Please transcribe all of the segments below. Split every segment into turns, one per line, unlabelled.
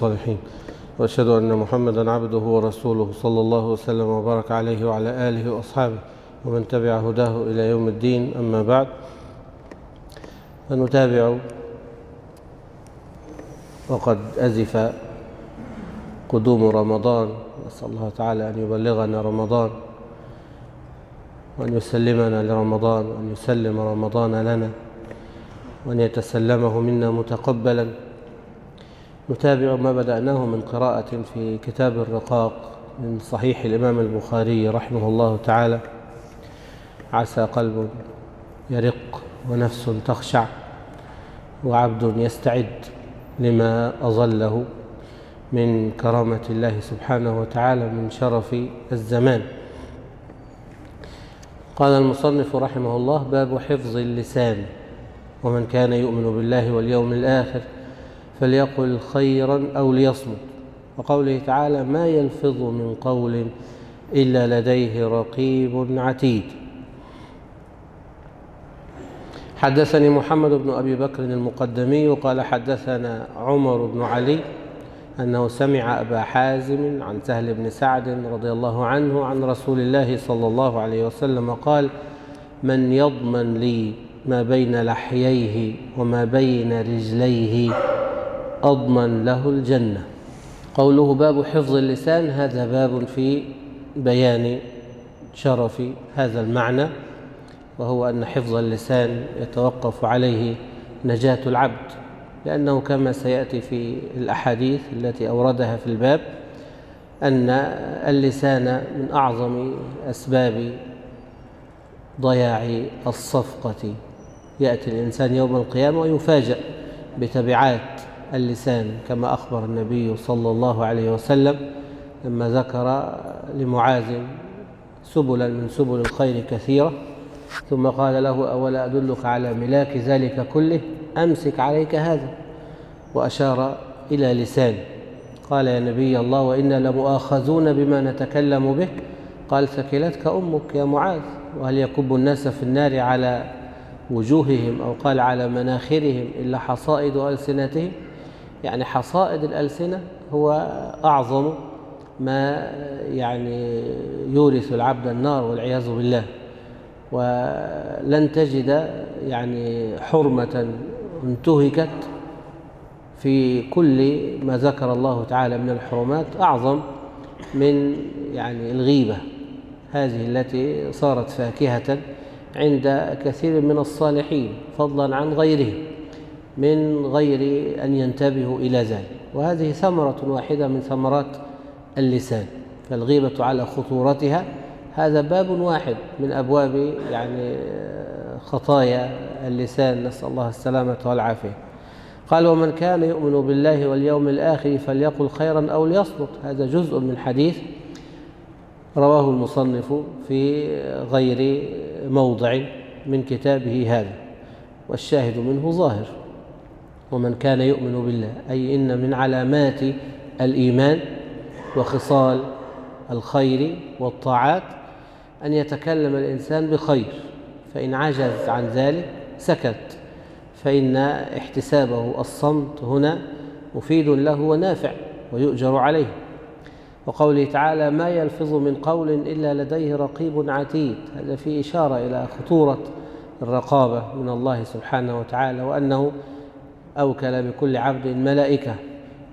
الصالحين. وأشهد أن محمدا عبده ورسوله صلى الله وسلم وبارك عليه وعلى آله وأصحابه ومن تبع هداه إلى يوم الدين. أما بعد فنتابع وقد أزف قدوم رمضان. نسأل الله تعالى أن يبلغنا رمضان وأن يسلمنا لرمضان وأن يسلم رمضان لنا وأن يتسلمه منا متقبلا. نتابع ما بدأناه من قراءة في كتاب الرقاق من صحيح الإمام البخاري رحمه الله تعالى. عسى قلب يرق ونفس تخشع وعبد يستعد لما أظله من كرامة الله سبحانه وتعالى من شرف الزمان. قال المصنف رحمه الله باب حفظ اللسان ومن كان يؤمن بالله واليوم الآخر. فليقل خيرا أو ليصمت. وقوله تعالى ما يلفظ من قول إلا لديه رقيب عتيد. حدثني محمد بن أبي بكر المقدمي قال حدثنا عمر بن علي أنه سمع أبا حازم عن سهل بن سعد رضي الله عنه عن رسول الله صلى الله عليه وسلم قال من يضمن لي ما بين لحييه وما بين رجليه أضمن له الجنة. قوله باب حفظ اللسان هذا باب في بيان شرف هذا المعنى وهو أن حفظ اللسان يتوقف عليه نجاة العبد لأنه كما سيأتي في الأحاديث التي أوردها في الباب أن اللسان من أعظم أسباب ضياع الصفقة. يأتي الإنسان يوم القيامة ويفاجأ بتبعات اللسان كما أخبر النبي صلى الله عليه وسلم لما ذكر لمعاذ سبلا من سبل الخير كثيرة ثم قال له أولا أدلك على ملاك ذلك كله؟ أمسك عليك هذا. وأشار إلى لسان. قال يا نبي الله وإنا لمؤاخذون بما نتكلم به. قال ثكلتك أمك يا معاذ. وهل يكب الناس في النار على وجوههم أو قال على مناخرهم إلا حصائد ألسنتهم؟ يعني حصائد الألسنة هو أعظم ما يعني يورث العبد النار والعياذ بالله. ولن تجد يعني حرمة انتهكت في كل ما ذكر الله تعالى من الحرمات أعظم من يعني الغيبة هذه التي صارت فاكهة عند كثير من الصالحين فضلا عن غيرهم. من غير أن ينتبهوا إلى ذلك. وهذه ثمرة واحدة من ثمرات اللسان فالغيبة على خطورتها. هذا باب واحد من أبواب يعني خطايا اللسان. نسأل الله السلامة والعافية. قال ومن كان يؤمن بالله واليوم الآخر فليقل خيرا أو ليصمت. هذا جزء من حديث رواه المصنف في غير موضع من كتابه هذا والشاهد منه ظاهر. ومن كان يؤمن بالله. أي إن من علامات الإيمان وخصال الخير والطاعات أن يتكلم الإنسان بخير. فإن عجز عن ذلك سكت. فإن احتسابه الصمت هنا مفيد له ونافع ويؤجر عليه. وقوله تعالى ما يلفظ من قول إلا لديه رقيب عتيد هذا فيه إشارة إلى خطورة الرقابة من الله سبحانه وتعالى وأنه أوكل بكل عبد ملائكة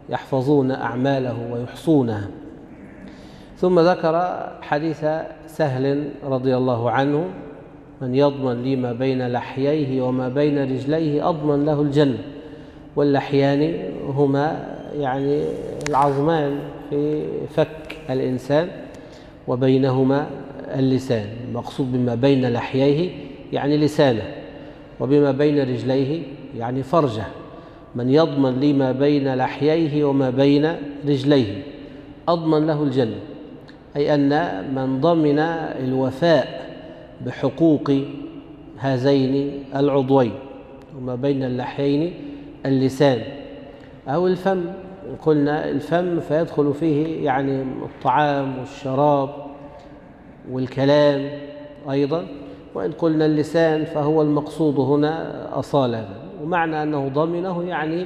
يحفظون أعماله ويحصونها ثم ذكر حديث سهل رضي الله عنه من يضمن لي ما بين لحييه وما بين رجليه أضمن له الجنة. واللحيان هما يعني العظمان في فك الإنسان وبينهما اللسان. المقصود بما بين لحييه يعني لسانه وبما بين رجليه يعني فرجه. من يضمن لي ما بين لحييه وما بين رجليه أضمن له الجنة أي أن من ضمن الوفاء بحقوق هذين العضوين وما بين اللحيين اللسان أو الفم قلنا الفم فيدخل فيه يعني الطعام والشراب والكلام أيضا وإن قلنا اللسان فهو المقصود هنا أصالة ومعنى أنه ضمنه يعني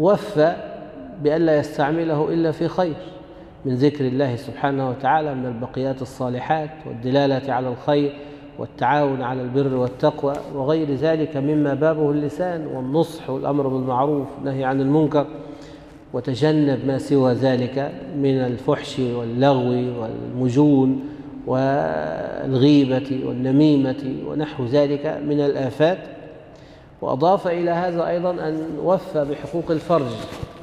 وفى بأن لا يستعمله إلا في خير من ذكر الله سبحانه وتعالى من البقيات الصالحات والدلالة على الخير والتعاون على البر والتقوى وغير ذلك مما بابه اللسان والنصح والأمر بالمعروف والنهي عن المنكر وتجنب ما سوى ذلك من الفحش واللغو والمجون والغيبة والنميمة ونحو ذلك من الآفات. وأضاف إلى هذا أيضا أن وفى بحقوق الفرج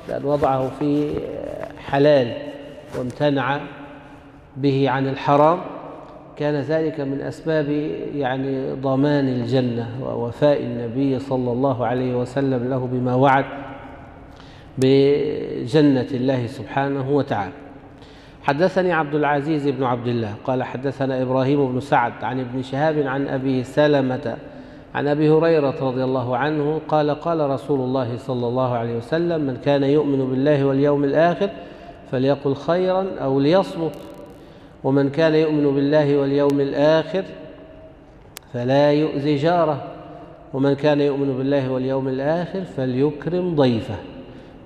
لأن وضعه في حلال وامتنع به عن الحرام. كان ذلك من أسباب يعني ضمان الجنة ووفاء النبي صلى الله عليه وسلم له بما وعد بجنة الله سبحانه وتعالى. حدثني عبد العزيز بن عبد الله قال حدثنا إبراهيم بن سعد عن ابن شهاب عن أبي سلمة عن أبي هريرة رضي الله عنه قال قال رسول الله صلى الله عليه وسلم من كان يؤمن بالله واليوم الآخر فليقل خيرا أو ليصمت ومن كان يؤمن بالله واليوم الآخر فلا يؤذي جاره ومن كان يؤمن بالله واليوم الآخر فليكرم ضيفه.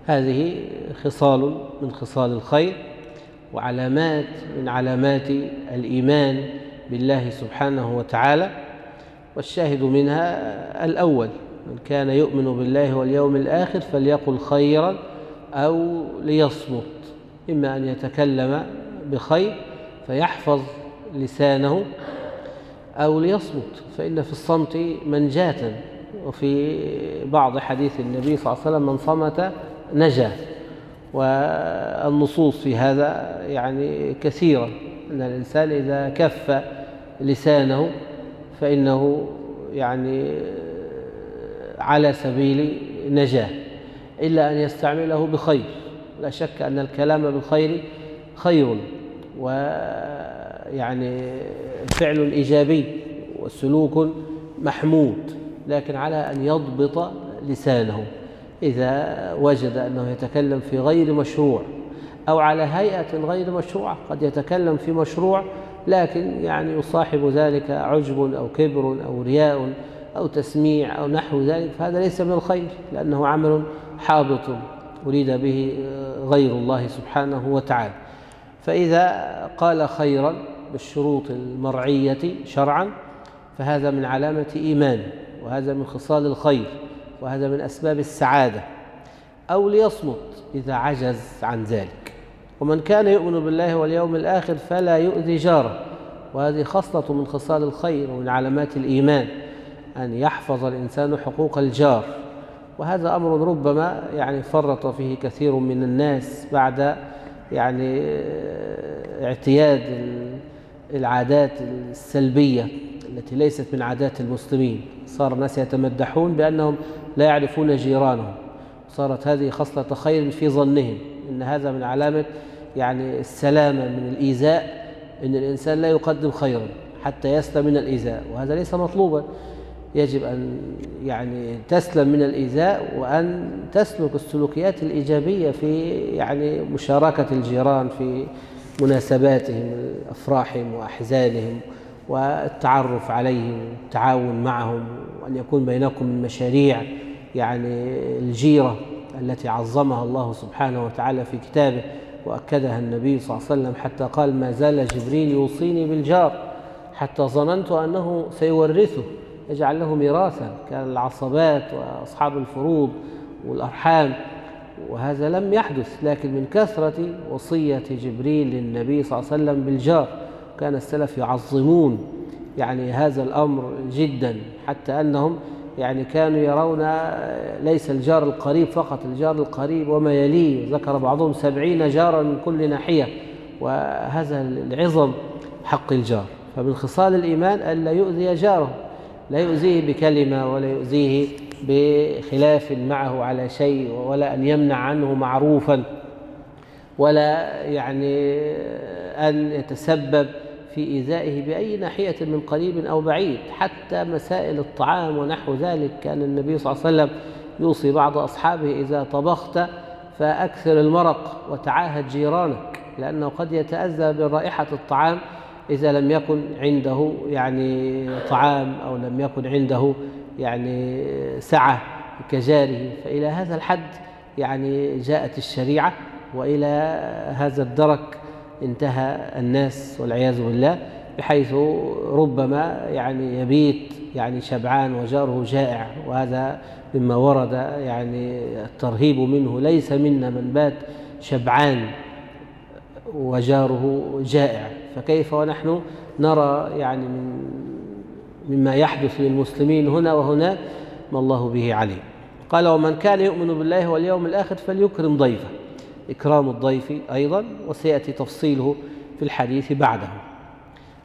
هذه خصال من خصال الخير. وعلامات من علامات الإيمان بالله سبحانه وتعالى والشاهد منها الأول من كان يؤمن بالله واليوم الآخر فليقل خيرا أو ليصمت إما أن يتكلم بخير فيحفظ لسانه أو ليصمت فإن في الصمت منجاة وفي بعض حديث النبي صلى الله عليه وسلم من صمت نجا والنصوص في هذا يعني كثيرة. أن الإنسان إذا كف لسانه فإنه يعني على سبيل نجاة إلا أن يستعمله بخير. لا شك أن الكلام بالخير خير ويعني فعل إيجابي وسلوك محمود لكن على أن يضبط لسانه. إذا وجد أنه يتكلم في غير مشروع أو على هيئة غير مشروعة قد يتكلم في مشروع لكن يعني يصاحب ذلك عجب أو كبر أو رياء أو تسميع أو نحو ذلك فهذا ليس من الخير لأنه عمل حابط أريد به غير الله سبحانه وتعالى. فإذا قال خيرا بالشروط المرعية شرعا فهذا من علامة إيمان وهذا من خصال الخير. وهذا من أسباب السعادة أو ليصمت إذا عجز عن ذلك. ومن كان يؤمن بالله واليوم الآخر فلا يؤذي جاره. وهذه خصلة من خصال الخير ومن علامات الإيمان أن يحفظ الإنسان حقوق الجار. وهذا أمر ربما يعني فرط فيه كثير من الناس بعد يعني اعتياد العادات السلبية التي ليست من عادات المسلمين. صار الناس يتمدحون بأنهم لا يعرفون جيرانهم. صارت هذه خصلة خير في ظنهم إن هذا من علامة يعني السلامة من الإيذاء إن الإنسان لا يقدم خيرا حتى يسلم من الإيذاء وهذا ليس مطلوبا. يجب أن يعني تسلم من الإيذاء وأن تسلك السلوكيات الإيجابية في يعني مشاركة الجيران في مناسباتهم أفراحهم وأحزانهم. والتعرف عليهم والتعاون معهم وأن يكون بينكم من مشاريع يعني الجيرة التي عظمها الله سبحانه وتعالى في كتابه وأكدها النبي صلى الله عليه وسلم حتى قال ما زال جبريل يوصيني بالجار حتى ظننت أنه سيورثه. يجعل له ميراثا كان العصبات وأصحاب الفروض والأرحام. وهذا لم يحدث لكن من كثرة وصية جبريل للنبي صلى الله عليه وسلم بالجار. كان السلف يعظمون يعني هذا الأمر جدا حتى أنهم يعني كانوا يرون ليس الجار القريب فقط الجار القريب وما يليه. ذكر بعضهم سبعين جارا من كل ناحية وهذا العظم حق الجار. فمن خصال الإيمان ألا يؤذي جاره لا يؤذيه بكلمة ولا يؤذيه بخلاف معه على شيء ولا أن يمنع عنه معروفا ولا يعني أن يتسبب في إيذائه بأي ناحية من قريب أو بعيد حتى مسائل الطعام ونحو ذلك. كان النبي صلى الله عليه وسلم يوصي بعض أصحابه إذا طبخت فأكثر المرق وتعاهد جيرانك لأنه قد يتأذى برائحة الطعام إذا لم يكن عنده يعني طعام أو لم يكن عنده يعني سعة كجاره. فإلى هذا الحد يعني جاءت الشريعة وإلى هذا الدرك انتهى الناس والعياذ بالله بحيث ربما يعني يبيت يعني شبعان وجاره جائع وهذا مما ورد يعني الترهيب منه ليس منا من بات شبعان وجاره جائع. فكيف ونحن نرى يعني من مما يحدث للمسلمين هنا وهناك ما الله به عليم. قال ومن كان يؤمن بالله واليوم الآخر فليكرم ضيفه. إكرام الضيف أيضا وسيأتي تفصيله في الحديث بعده.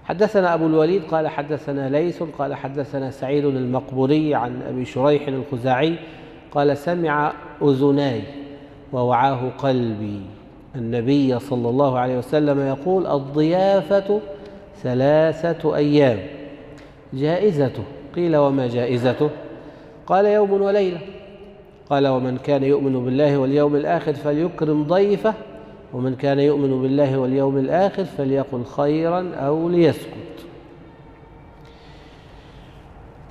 حدثنا أبو الوليد قال حدثنا ليث قال حدثنا سعيد المقبوري عن أبي شريح الخزاعي قال سمع أذناي ووعاه قلبي. النبي صلى الله عليه وسلم يقول الضيافة ثلاثة أيام. جائزته؟ قيل وما جائزته؟ قال يوم وليلة. قال ومن كان يؤمن بالله واليوم الآخر فليكرم ضيفه ومن كان يؤمن بالله واليوم الآخر فليقل خيرا أو ليسكت.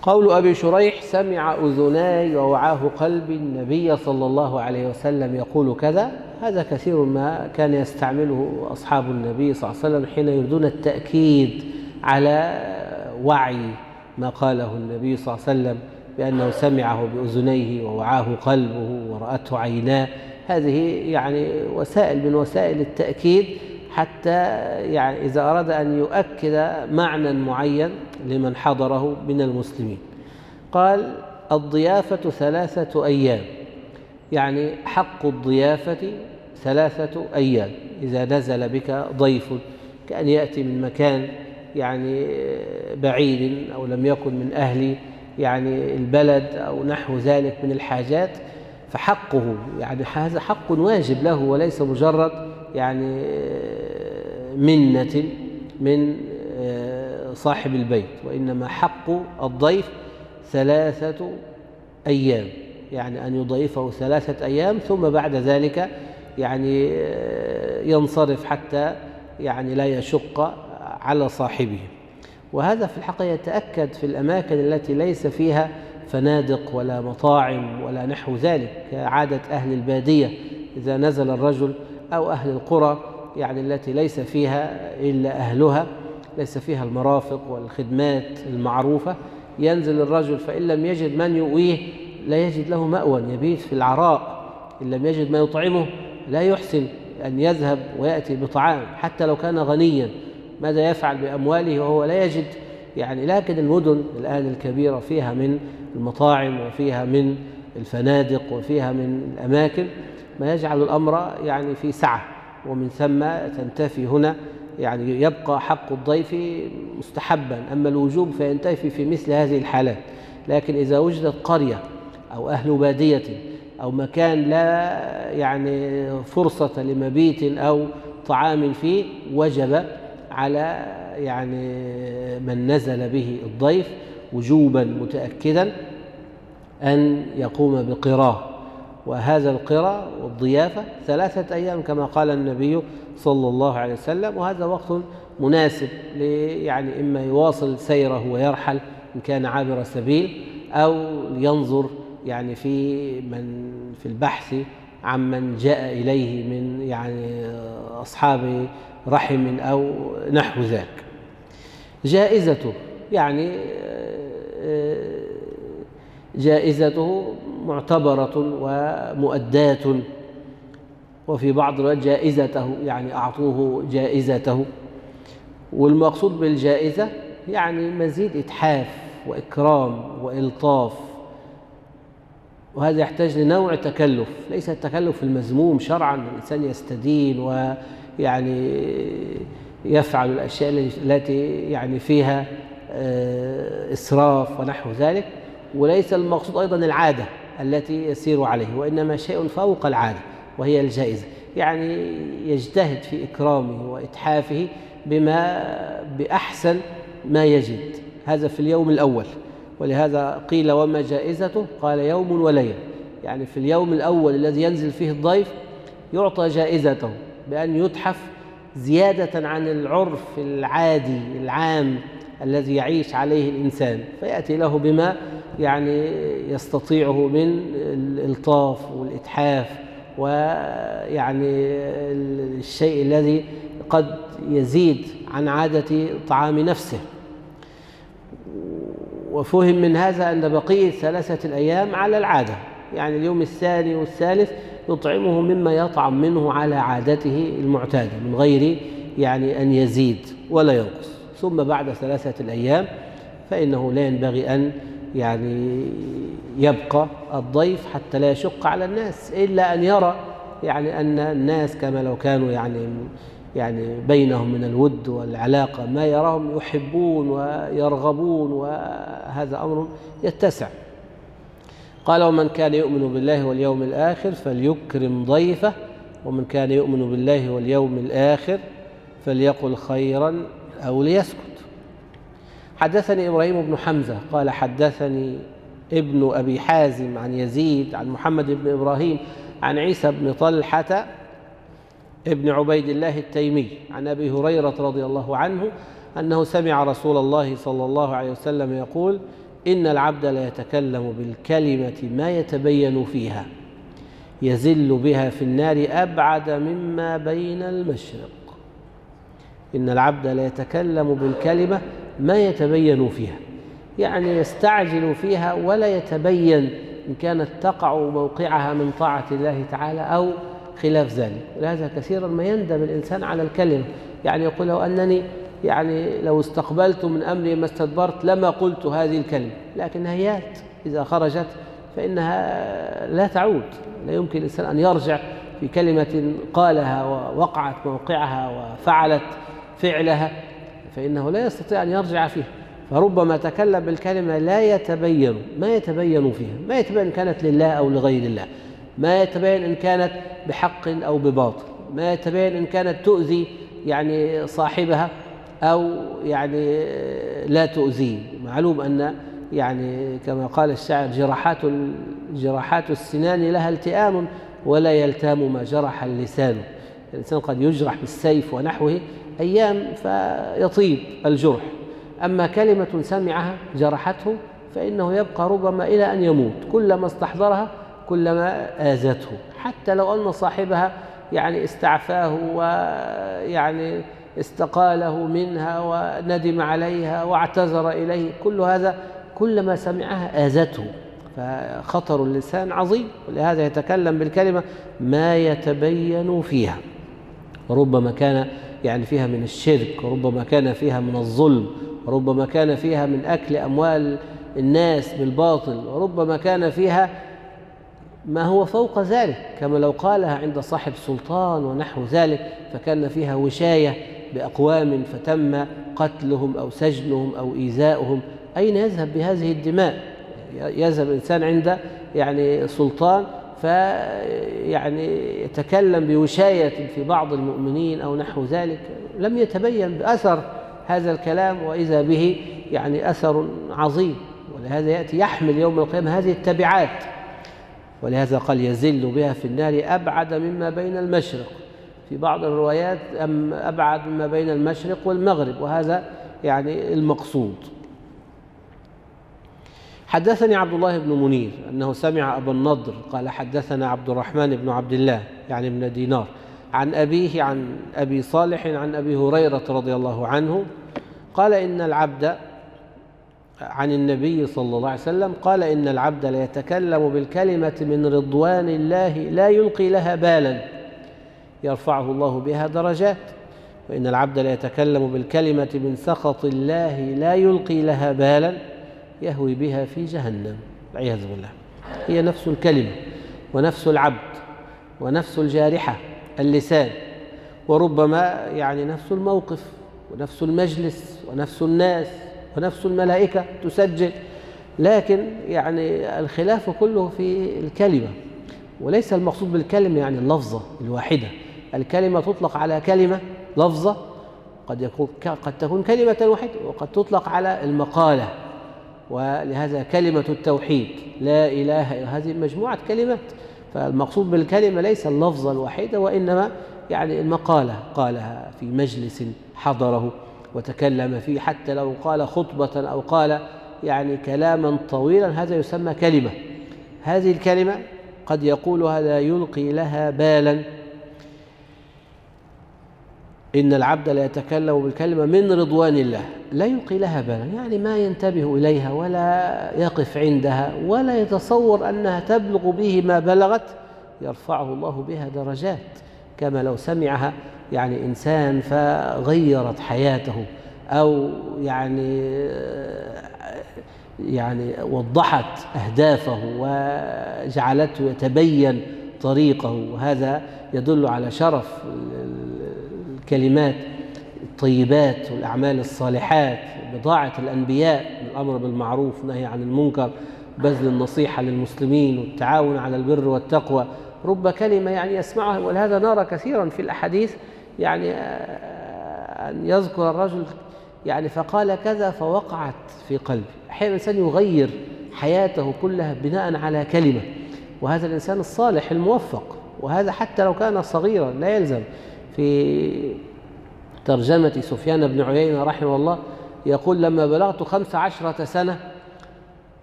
قول أبي شريح سمع أذناي ووعاه قلبي النبي صلى الله عليه وسلم يقول كذا. هذا كثير ما كان يستعمله أصحاب النبي صلى الله عليه وسلم حين يريدون التأكيد على وعي ما قاله النبي صلى الله عليه وسلم. بأنه سمعه بأذنيه ووعاه قلبه ورأته عيناه. هذه يعني وسائل من وسائل التأكيد حتى يعني إذا أراد أن يؤكد معنى معين لمن حضره من المسلمين. قال الضيافة ثلاثة أيام. يعني حق الضيافة ثلاثة أيام. إذا نزل بك ضيف كأن يأتي من مكان يعني بعيد أو لم يكن من أهل يعني البلد أو نحو ذلك من الحاجات فحقه يعني هذا حق واجب له وليس مجرد يعني منة من صاحب البيت وإنما حق الضيف ثلاثة أيام يعني أن يضيفه ثلاثة أيام ثم بعد ذلك يعني ينصرف حتى يعني لا يشق على صاحبه. وهذا في الحقيقة يتأكد في الأماكن التي ليس فيها فنادق ولا مطاعم ولا نحو ذلك كعادة أهل البادية إذا نزل الرجل أو أهل القرى يعني التي ليس فيها إلا أهلها ليس فيها المرافق والخدمات المعروفة ينزل الرجل فإن لم يجد من يؤويه لا يجد له مأوى يبيت في العراء إن لم يجد ما يطعمه لا يحسن أن يذهب ويأتي بطعام حتى لو كان غنيا. ماذا يفعل بأمواله وهو لا يجد؟ يعني لكن المدن الآن الكبيرة فيها من المطاعم وفيها من الفنادق وفيها من الأماكن ما يجعل الأمر يعني في سعة ومن ثم تنتفي هنا يعني يبقى حق الضيف مستحبا أما الوجوب فينتفي في مثل هذه الحالات. لكن إذا وجدت قرية أو أهل بادية أو مكان لا يعني فرصة لمبيت أو طعام فيه وجب على يعني من نزل به الضيف وجوبا متأكدا أن يقوم بقراه وهذا القراء والضيافة ثلاثة أيام كما قال النبي صلى الله عليه وسلم وهذا وقت مناسب يعني إما يواصل سيره ويرحل إن كان عابر سبيل أو ينظر يعني في من في البحث عمن جاء إليه من يعني أصحاب رحم أو نحو ذلك جائزته يعني جائزته معتبرة ومؤداة وفي بعض الوقت جائزته يعني أعطوه جائزته. والمقصود بالجائزة يعني مزيد إتحاف وإكرام وإلطاف. وهذا يحتاج لنوع تكلف ليس التكلف المذموم شرعا الإنسان يستدين ويعني يفعل الأشياء التي يعني فيها إسراف ونحو ذلك. وليس المقصود أيضا العادة التي يسير عليه وإنما شيء فوق العادة وهي الجائزة. يعني يجتهد في إكرامه وإتحافه بما بأحسن ما يجد. هذا في اليوم الأول. ولهذا قيل وما جائزته؟ قال يوم وليلة. يعني في اليوم الأول الذي ينزل فيه الضيف يعطى جائزته. بأن يتحف زيادة عن العرف العادي العام الذي يعيش عليه الإنسان فيأتي له بما يعني يستطيعه من الإلطاف والإتحاف ويعني الشيء الذي قد يزيد عن عادة طعام نفسه. وفهم من هذا أن بقية ثلاثة الأيام على العادة يعني اليوم الثاني والثالث يطعمه مما يطعم منه على عادته المعتادة من غير يعني أن يزيد ولا ينقص. ثم بعد ثلاثة الأيام فإنه لا ينبغي أن يعني يبقى الضيف حتى لا يشق على الناس إلا أن يرى يعني أن الناس كما لو كانوا يعني يعني بينهم من الود والعلاقة ما يراهم يحبون ويرغبون وهذا أمر يتسع. قال ومن كان يؤمن بالله واليوم الآخر فليكرم ضيفه ومن كان يؤمن بالله واليوم الآخر فليقل خيرا أو ليسكت. حدثني إبراهيم بن حمزة قال حدثني ابن أبي حازم عن يزيد عن محمد بن إبراهيم عن عيسى بن طلحة ابن عبيد الله التيمي عن أبي هريرة رضي الله عنه أنه سمع رسول الله صلى الله عليه وسلم يقول إن العبد لا يتكلم بالكلمة ما يتبين فيها يزل بها في النار أبعد مما بين المشرق. إن العبد لا يتكلم بالكلمة ما يتبين فيها يعني يستعجل فيها ولا يتبين إن كانت تقع موقعها من طاعة الله تعالى أو خلاف ذلك. ولهذا كثيرا ما يندم الإنسان على الكلمة يعني يقول لو أنني يعني لو استقبلت من أمري ما استدبرت لما قلت هذه الكلمة لكن هيات. إذا خرجت فإنها لا تعود. لا يمكن الإنسان أن يرجع في كلمة قالها ووقعت موقعها وفعلت فعلها فإنه لا يستطيع أن يرجع فيها. فربما تكلم بالكلمة لا يتبين ما يتبين فيها ما يتبين إن كانت لله أو لغير الله ما يتبين إن كانت بحق أو بباطل ما يتبين إن كانت تؤذي يعني صاحبها. أو يعني لا تؤذيه. معلوم أن يعني كما قال الشاعر جراحات جراحات السنان لها التئام ولا يلتام ما جرح اللسان. الإنسان قد يجرح بالسيف ونحوه أيام فيطيب الجرح. أما كلمة سمعها جرحته فإنه يبقى ربما إلى أن يموت. كلما استحضرها كلما آذته. حتى لو أن صاحبها يعني استعفاه ويعني استقاله منها وندم عليها واعتذر إليه كل هذا كلما سمعها آذته فخطر اللسان عظيم. ولهذا يتكلم بالكلمة ما يتبين فيها ربما كان يعني فيها من الشرك وربما كان فيها من الظلم وربما كان فيها من أكل أموال الناس بالباطل وربما كان فيها ما هو فوق ذلك. كما لو قالها عند صاحب سلطان ونحو ذلك فكان فيها وشاية بأقوام فتم قتلهم أو سجنهم أو إيذاؤهم أين يذهب بهذه الدماء؟ يذهب الإنسان عند يعني سلطان فيعني يتكلم بوشاية في بعض المؤمنين أو نحو ذلك. لم يتبين بأثر هذا الكلام وإذا به يعني أثر عظيم. ولهذا يأتي يحمل يوم القيامة هذه التبعات. ولهذا قال يزل بها في النار أبعد مما بين المشرق. في بعض الروايات أم أبعد مما بين المشرق والمغرب وهذا يعني المقصود. حدثني عبد الله بن منير أنه سمع أبا النضر قال حدثنا عبد الرحمن بن عبد الله يعني من دينار عن أبيه عن أبي صالح عن أبي هريرة رضي الله عنه قال إن العبد عن النبي صلى الله عليه وسلم قال إن العبد ليتكلم بالكلمة من رضوان الله لا يلقي لها بالا. يرفعه الله بها درجات. وإن العبد ليتكلم بالكلمة من سخط الله لا يلقي لها بالا يهوي بها في جهنم. والعياذ بالله. هي نفس الكلمة ونفس العبد ونفس الجارحة اللسان وربما يعني نفس الموقف ونفس المجلس ونفس الناس ونفس الملائكة تسجل. لكن يعني الخلاف كله في الكلمة. وليس المقصود بالكلمة يعني اللفظة الواحدة. الكلمة تطلق على كلمة لفظة قد يكون قد تكون كلمة واحدة وقد تطلق على المقالة. ولهذا كلمة التوحيد لا إله هذه مجموعة كلمات. فالمقصود بالكلمة ليس اللفظة الوحيدة وإنما يعني المقالة قالها في مجلس حضره وتكلم فيه حتى لو قال خطبة أو قال يعني كلاما طويلا هذا يسمى كلمة. هذه الكلمة قد يقولها لا يلقي لها بالا. إن العبد لا يتكلم بالكلمة من رضوان الله. لا يلقي لها بالا يعني ما ينتبه إليها ولا يقف عندها ولا يتصور أنها تبلغ به ما بلغت يرفعه الله بها درجات. كما لو سمعها يعني إنسان فغيرت حياته أو يعني يعني وضحت أهدافه وجعلته يتبين طريقه. وهذا يدل على شرف الكلمات الطيبات والأعمال الصالحات بضاعة الأنبياء الأمر بالمعروف والنهي عن المنكر بذل النصيحة للمسلمين والتعاون على البر والتقوى. رب كلمة يعني يسمعها ولهذا نرى كثيرا في الأحاديث يعني أن يذكر الرجل يعني فقال كذا فوقعت في قلبي. أحيانا الإنسان يغير حياته كلها بناء على كلمة وهذا الإنسان الصالح الموفق وهذا حتى لو كان صغيرا لا يلزم. في ترجمة سفيان بن عيينة رحمه الله يقول لما بلغت خمس عشرة سنة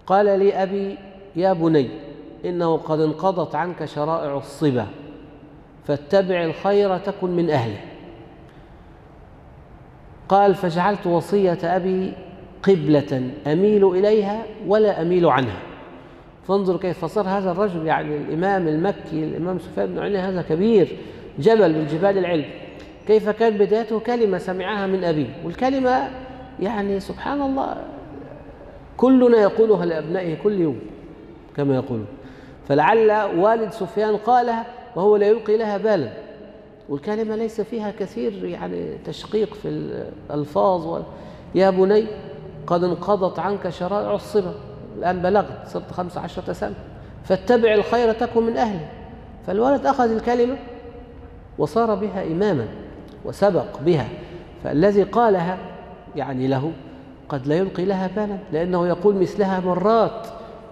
قال لي أبي يا بني إنه قد انقضت عنك شرائع الصبا فاتبع الخير تكن من أهله. قال فجعلت وصية أبي قبلة أميل إليها ولا أميل عنها. فانظر كيف صار هذا الرجل يعني الإمام المكي الإمام سفيان بن عيينة هذا كبير. جبل من جبال العلم. كيف كان بدايته؟ كلمة سمعها من أبيه. والكلمة يعني سبحان الله كلنا يقولها لأبنائه كل يوم كما يقولون. فلعل والد سفيان قالها وهو لا يلقي لها بالا. والكلمة ليس فيها كثير يعني تشقيق في الألفاظ و... يا بني قد انقضت عنك شرائع الصبا. الآن بلغت صرت خمس عشرة سنة. فاتبع الخير تكن من أهله فالولد أخذ الكلمة وصار بها إماما وسبق بها فالذي قالها يعني له قد لا يلقي لها بالا لأنه يقول مثلها مرات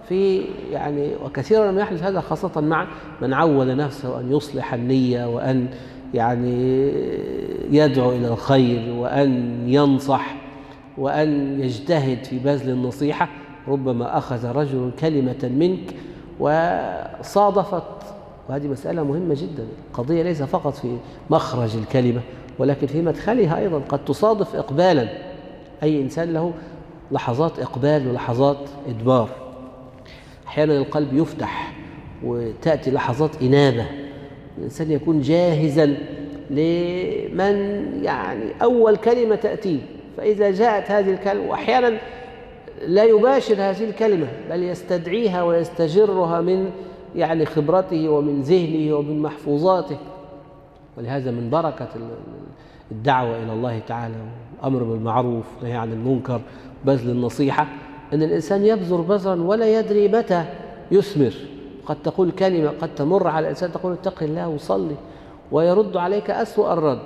في يعني وكثيرا ما يحدث هذا خاصة مع من عود نفسه أن يصلح النية وأن يعني يدعو إلى الخير وأن ينصح وأن يجتهد في بذل النصيحة ربما أخذ رجل كلمة منك وصادفت وهذه مسألة مهمة جدا. القضية ليس فقط في مخرج الكلمة ولكن في مدخلها أيضا قد تصادف إقبالا. أي إنسان له لحظات إقبال ولحظات إدبار. أحيانا القلب يفتح وتأتي لحظات إنابة. الإنسان يكون جاهزا لمن يعني أول كلمة تأتيه فإذا جاءت هذه الكلمة وأحيانا لا يباشر هذه الكلمة بل يستدعيها ويستجرها من يعني خبرته ومن ذهنه ومن محفوظاته. ولهذا من بركة الدعوة إلى الله تعالى أمر بالمعروف نهي عن المنكر بذل النصيحة أن الإنسان يبذر بذرا ولا يدري متى يثمر. قد تقول كلمة قد تمر على الإنسان تقول اتق الله وصلي ويرد عليك أسوأ الرد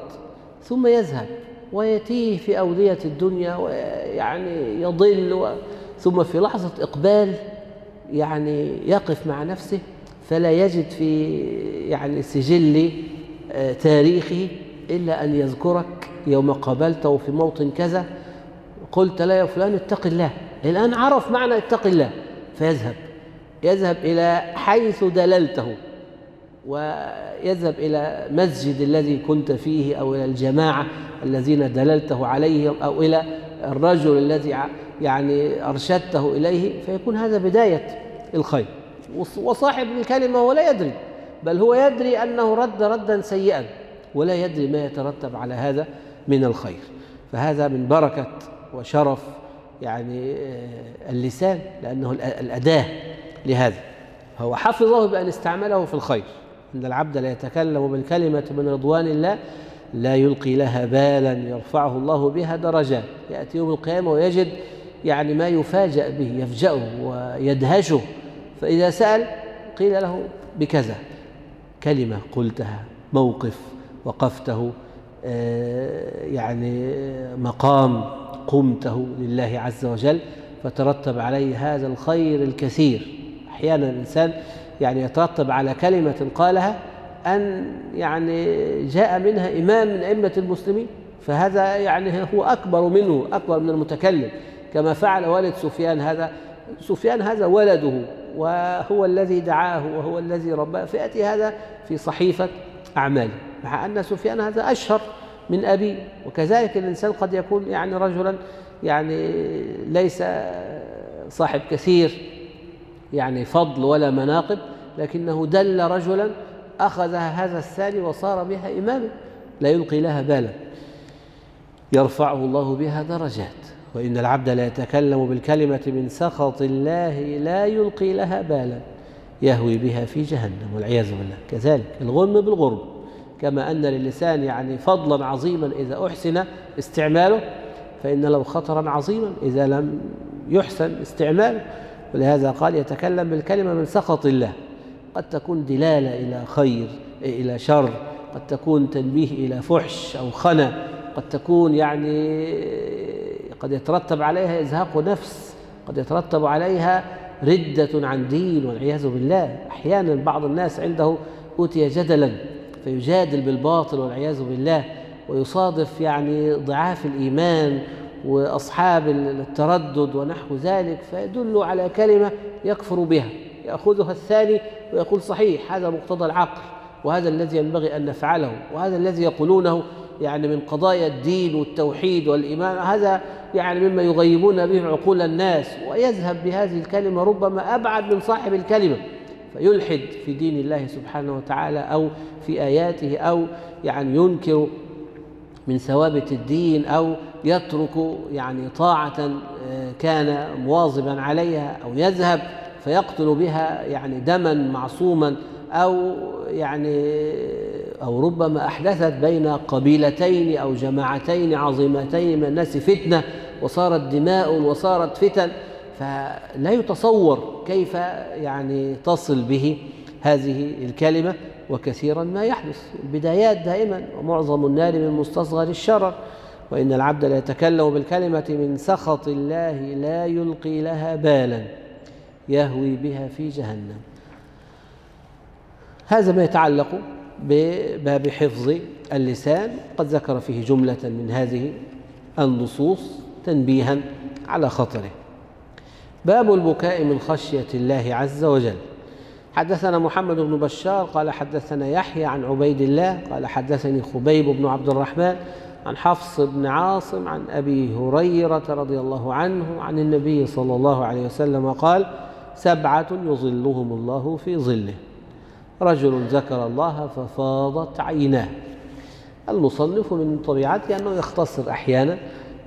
ثم يذهب ويتيه في أودية الدنيا ويعني يضل و... ثم في لحظة إقبال يعني يقف مع نفسه. فلا يجد في يعني سجل تاريخه إلا أن يذكرك يوم قابلته في موطن كذا قلت لا يا فلان اتق الله الآن عرف معنى اتق الله فيذهب. يذهب إلى حيث دللته ويذهب إلى مسجد الذي كنت فيه أو إلى الجماعة الذين دللته عليهم أو إلى الرجل الذي يعني أرشدته إليه فيكون هذا بداية الخير. وصاحب الكلمة ولا يدري بل هو يدري أنه رد ردا سيئا ولا يدري ما يترتب على هذا من الخير. فهذا من بركة وشرف يعني اللسان لأنه الأداة لهذا. هو حفظه بأن استعمله في الخير. إن العبد لا يتكلم بالكلمة من رضوان الله لا يلقي لها بالا يرفعه الله بها درجات يأتي يوم القيامة ويجد يعني ما يفاجأ به يفجأه ويدهشه. فإذا سأل قيل له بكذا. كلمة قلتها موقف وقفته يعني مقام قمته لله عز وجل فترتب عليه هذا الخير الكثير. أحيانا الإنسان يعني يترتب على كلمة قالها أن يعني جاء منها إمام من أئمة المسلمين فهذا يعني هو أكبر منه أكبر من المتكلم. كما فعل والد سفيان هذا سفيان هذا ولده وهو الذي دعاه وهو الذي رباه. فيأتي هذا في صحيفة أعماله. مع أن سفيان هذا أشهر من أبي. وكذلك الإنسان قد يكون يعني رجلا يعني ليس صاحب كثير يعني فضل ولا مناقب لكنه دل رجلا أخذ هذا الثاني وصار بها إماما. لا يلقي لها بالا. يرفعه الله بها درجات. وإن العبد لا يتكلم بالكلمة من سخط الله لا يلقي لها بالا يهوي بها في جهنم والعياذ بالله. كذلك الغم بالغرب كما أن للسان يعني فضلا عظيما إذا أحسن استعماله فإن له خطرا عظيما إذا لم يحسن استعماله. ولهذا قال يتكلم بالكلمة من سخط الله. قد تكون دلالة إلى خير إلى شر قد تكون تنبيه إلى فحش أو خنا قد تكون يعني قد يترتب عليها إزهاق نفس قد يترتب عليها ردة عن دين والعياذ بالله. أحيانا بعض الناس عنده أوتي جدلا فيجادل بالباطل والعياذ بالله ويصادف يعني ضعاف الإيمان وأصحاب التردد ونحو ذلك فيدل على كلمة يكفر بها يأخذها الثاني ويقول صحيح هذا مقتضى العقل وهذا الذي ينبغي أن نفعله وهذا الذي يقولونه يعني من قضايا الدين والتوحيد والإيمان هذا يعني مما يغيبون به عقول الناس ويذهب بهذه الكلمة ربما أبعد من صاحب الكلمة فيلحد في دين الله سبحانه وتعالى أو في آياته أو يعني ينكر من ثوابت الدين أو يترك يعني طاعة آه، كان مواظبا عليها أو يذهب فيقتل بها يعني دما معصوما. أو يعني أو ربما أحدثت بين قبيلتين أو جماعتين عظيمتين من الناس فتنة وصارت دماء وصارت فتن فلا يتصور كيف يعني تصل به هذه الكلمة وكثيرا ما يحدث. البدايات دائما ومعظم النار من مستصغر الشرر. وإن العبد لا يتكلم بالكلمة من سخط الله لا يلقي لها بالا يهوي بها في جهنم. هذا ما يتعلق بباب حفظ اللسان. قد ذكر فيه جملة من هذه النصوص تنبيها على خطره. باب البكاء من خشية الله عز وجل. حدثنا محمد بن بشار قال حدثنا يحيى عن عبيد الله قال حدثني خبيب بن عبد الرحمن عن حفص بن عاصم عن أبي هريرة رضي الله عنه عن النبي صلى الله عليه وسلم قال سبعة يظلهم الله في ظله. رجل ذكر الله ففاضت عيناه. المصنف من طبيعته أنه يختصر أحيانا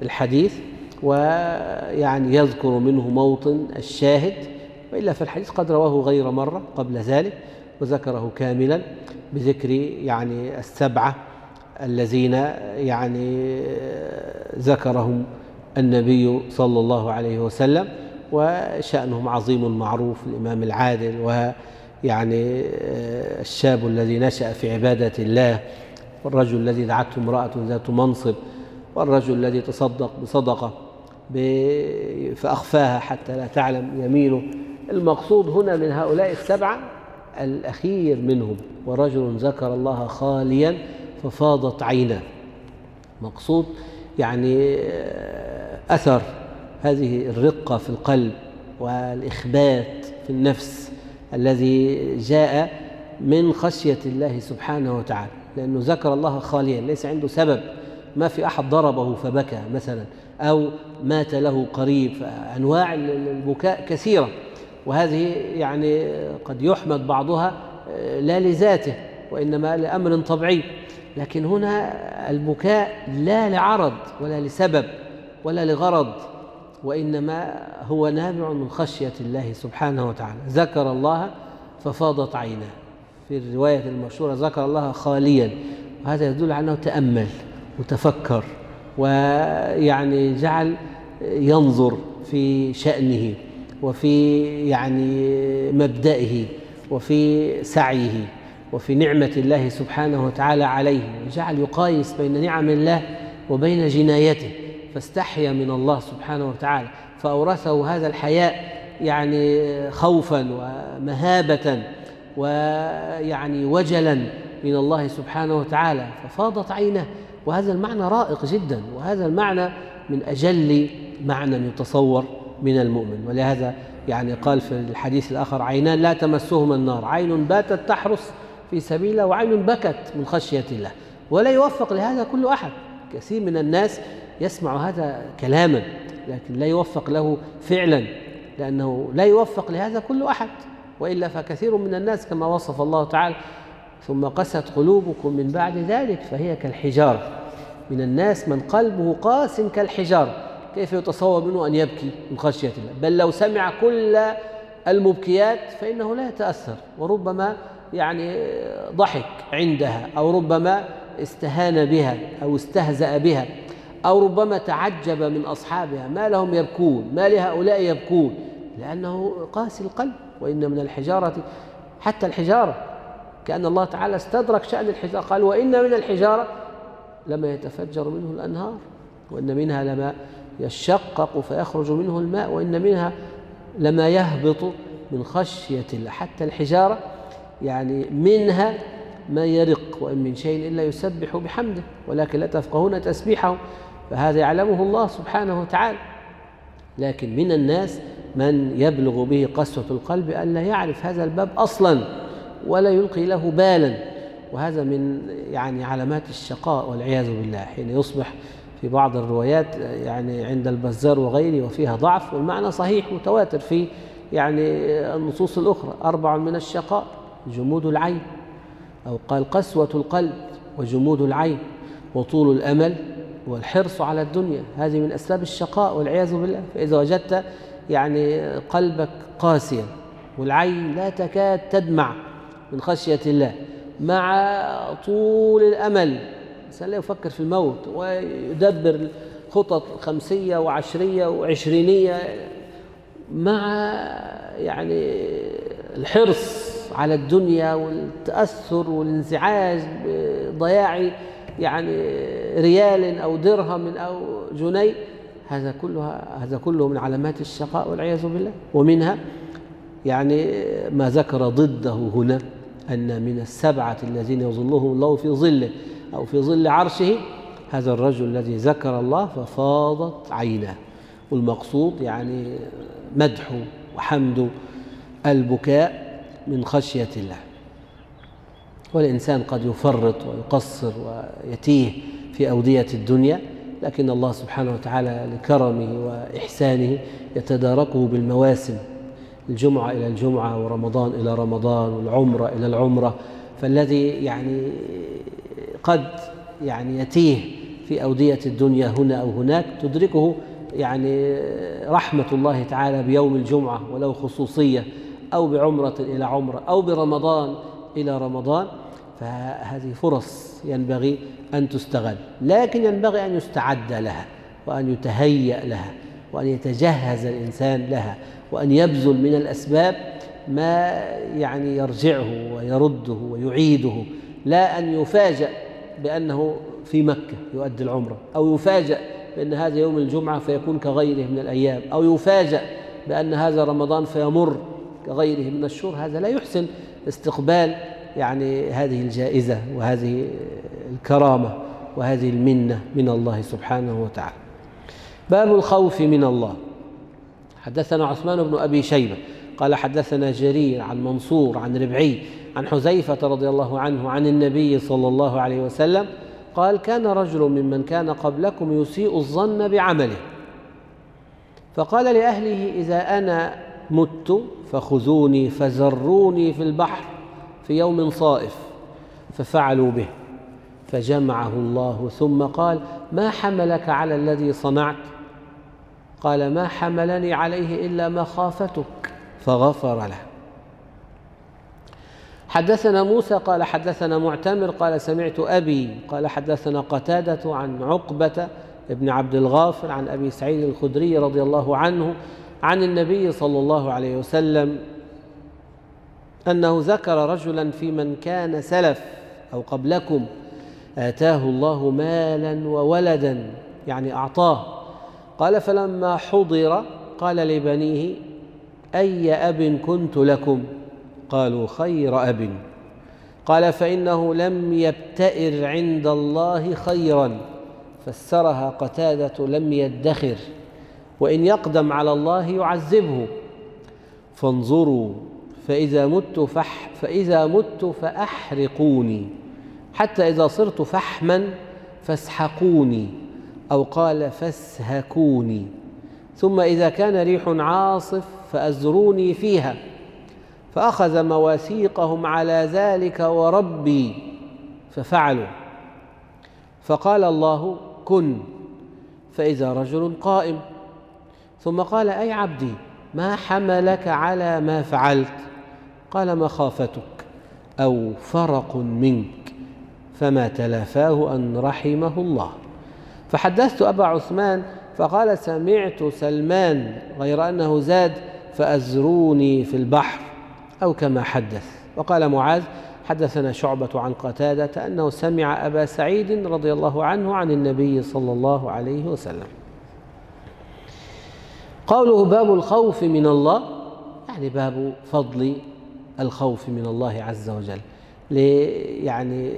الحديث ويعني يذكر منه موطن الشاهد وإلا في الحديث قد رواه غير مرة قبل ذلك وذكره كاملا بذكر يعني السبعة الذين يعني ذكرهم النبي صلى الله عليه وسلم وشأنهم عظيم معروف الإمام العادل ويعني الشاب الذي نشأ في عبادة الله والرجل الذي دعته امرأة ذات منصب والرجل الذي تصدق بصدقة فأخفاها حتى لا تعلم يمينه. المقصود هنا من هؤلاء السبعة الأخير منهم ورجل ذكر الله خاليا ففاضت عيناه. مقصود يعني أثر هذه الرقة في القلب والإخبات في النفس. الذي جاء من خشية الله سبحانه وتعالى لأنه ذكر الله خاليا ليس عنده سبب. ما في أحد ضربه فبكى مثلا أو مات له قريب فأنواع البكاء كثيرة. وهذه يعني قد يحمد بعضها لا لذاته وإنما لأمر طبيعي. لكن هنا البكاء لا لعرض ولا لسبب ولا لغرض. وإنما هو نابع من خشية الله سبحانه وتعالى. ذكر الله ففاضت عيناه. في الرواية المشهورة ذكر الله خاليا. وهذا يدل على أنه تأمل وتفكر ويعني جعل ينظر في شأنه وفي يعني مبدئه وفي سعيه وفي نعمة الله سبحانه وتعالى عليه. جعل يقايس بين نعم الله وبين جنايته. فاستحيا من الله سبحانه وتعالى فأورثه هذا الحياء يعني خوفا ومهابة ويعني وجلا من الله سبحانه وتعالى ففاضت عينه وهذا المعنى رائق جدا وهذا المعنى من أجل معنى يتصور من المؤمن. ولهذا يعني قال في الحديث الآخر عينان لا تمسهما النار عين باتت تحرس في سبيل الله وعين بكت من خشية الله. ولا يوفق لهذا كل أحد. كثير من الناس يسمع هذا كلاما لكن لا يوفق له فعلا لأنه لا يوفق لهذا كل أحد وإلا فكثير من الناس كما وصف الله تعالى ثم قست قلوبكم من بعد ذلك فهي كالحجارة. من الناس من قلبه قاس كالحجارة. كيف يتصور منه أن يبكي من خشية الله؟ بل لو سمع كل المبكيات فإنه لا يتأثر وربما يعني ضحك عندها أو ربما استهان بها أو استهزأ بها. أو ربما تعجب من أصحابها. ما لهم يبكون؟ ما لهؤلاء يبكون؟ لأنه قاسي القلب وإن من الحجارة حتى الحجارة كأن الله تعالى استدرك شأن الحجارة. قال وإن من الحجارة لما يتفجر منه الأنهار وإن منها لما يشقق فيخرج منه الماء وإن منها لما يهبط من خشية الله. حتى الحجارة يعني منها ما يرق وإن من شيء إلا يسبح بحمده ولكن لا تفقهون تسبيحه. فهذا يعلمه الله سبحانه وتعالى. لكن من الناس من يبلغ به قسوة القلب أن لا يعرف هذا الباب أصلا ولا يلقي له بالا. وهذا من يعني علامات الشقاء والعياذ بالله. حين يصبح في بعض الروايات يعني عند البزار وغيره وفيها ضعف والمعنى صحيح متواتر في يعني النصوص الأخرى. أربع من الشقاء جمود العين أو قال قسوة القلب وجمود العين وطول الأمل والحرص على الدنيا هذه من أسباب الشقاء والعياذ بالله. فإذا وجدت يعني قلبك قاسيا والعين لا تكاد تدمع من خشية الله مع طول الأمل الإنسان لا يفكر في الموت ويدبر خطط خمسية وعشرية وعشرينية مع يعني الحرص على الدنيا والتأثر والانزعاج بضياع يعني ريال أو درهم أو جنيه هذا كله هذا كله من علامات الشقاء والعياذ بالله. ومنها يعني ما ذكر ضده هنا أن من السبعة الذين يظلهم الله في ظله أو في ظل عرشه هذا الرجل الذي ذكر الله ففاضت عيناه. والمقصود يعني مدحه وحمده البكاء من خشية الله. والإنسان قد يفرط ويقصر ويتيه في أودية الدنيا لكن الله سبحانه وتعالى لكرمه وإحسانه يتداركه بالمواسم الجمعة إلى الجمعة ورمضان إلى رمضان والعمرة إلى العمرة فالذي يعني قد يعني يتيه في أودية الدنيا هنا أو هناك تدركه يعني رحمة الله تعالى بيوم الجمعة ولو خصوصية أو بعمرة إلى عمرة أو برمضان إلى رمضان فهذه فرص ينبغي أن تستغل. لكن ينبغي أن يستعد لها وأن يتهيأ لها وأن يتجهز الإنسان لها وأن يبذل من الأسباب ما يعني يرجعه ويرده ويعيده. لا أن يفاجأ بأنه في مكة يؤدي العمرة أو يفاجأ بأن هذا يوم الجمعة فيكون كغيره من الأيام أو يفاجأ بأن هذا رمضان فيمر كغيره من الشهور. هذا لا يحسن استقبال يعني هذه الجائزة وهذه الكرامة وهذه المنة من الله سبحانه وتعالى. باب الخوف من الله. حدثنا عثمان بن أبي شيبة قال حدثنا جرير عن منصور عن ربعي عن حذيفة رضي الله عنه عن النبي صلى الله عليه وسلم قال كان رجل ممن كان قبلكم يسيء الظن بعمله فقال لأهله إذا أنا مت فخذوني فزروني في البحر في يوم صائف ففعلوا به فجمعه الله ثم قال ما حملك على الذي صنعت؟ قال ما حملني عليه إلا مخافتك فغفر له. حدثنا موسى قال حدثنا معتمر قال سمعت أبي قال حدثنا قتادة عن عقبة ابن عبد الغافر عن أبي سعيد الخدري رضي الله عنه عن النبي صلى الله عليه وسلم أنه ذكر رجلا في من كان سلف أو قبلكم آتاه الله مالا وولدا يعني أعطاه. قال فلما حضر قال لبنيه أي أب كنت لكم؟ قالوا خير أب. قال فإنه لم يبتئر عند الله خيرا. فسرها قتادة لم يدخر. وإن يقدم على الله يعذبه. فانظروا فإذا مت فح فإذا مت فأحرقوني. حتى إذا صرت فحما فاسحقوني أو قال فاسهكوني. ثم إذا كان ريح عاصف فأزروني فيها. فأخذ مواثيقهم على ذلك وربي ففعلوا. فقال الله كن. فإذا رجل قائم ثم قال أي عبدي ما حملك على ما فعلت؟ قال مخافتك أو فرق منك فما تلافاه أن رحمه الله. فحدثت أبا عثمان فقال سمعت سلمان غير أنه زاد فأزروني في البحر. أو كما حدث. وقال معاذ حدثنا شعبة عن قتادة أنه سمع أبا سعيد رضي الله عنه عن النبي صلى الله عليه وسلم. قوله باب الخوف من الله يعني باب فضل الخوف من الله عز وجل يعني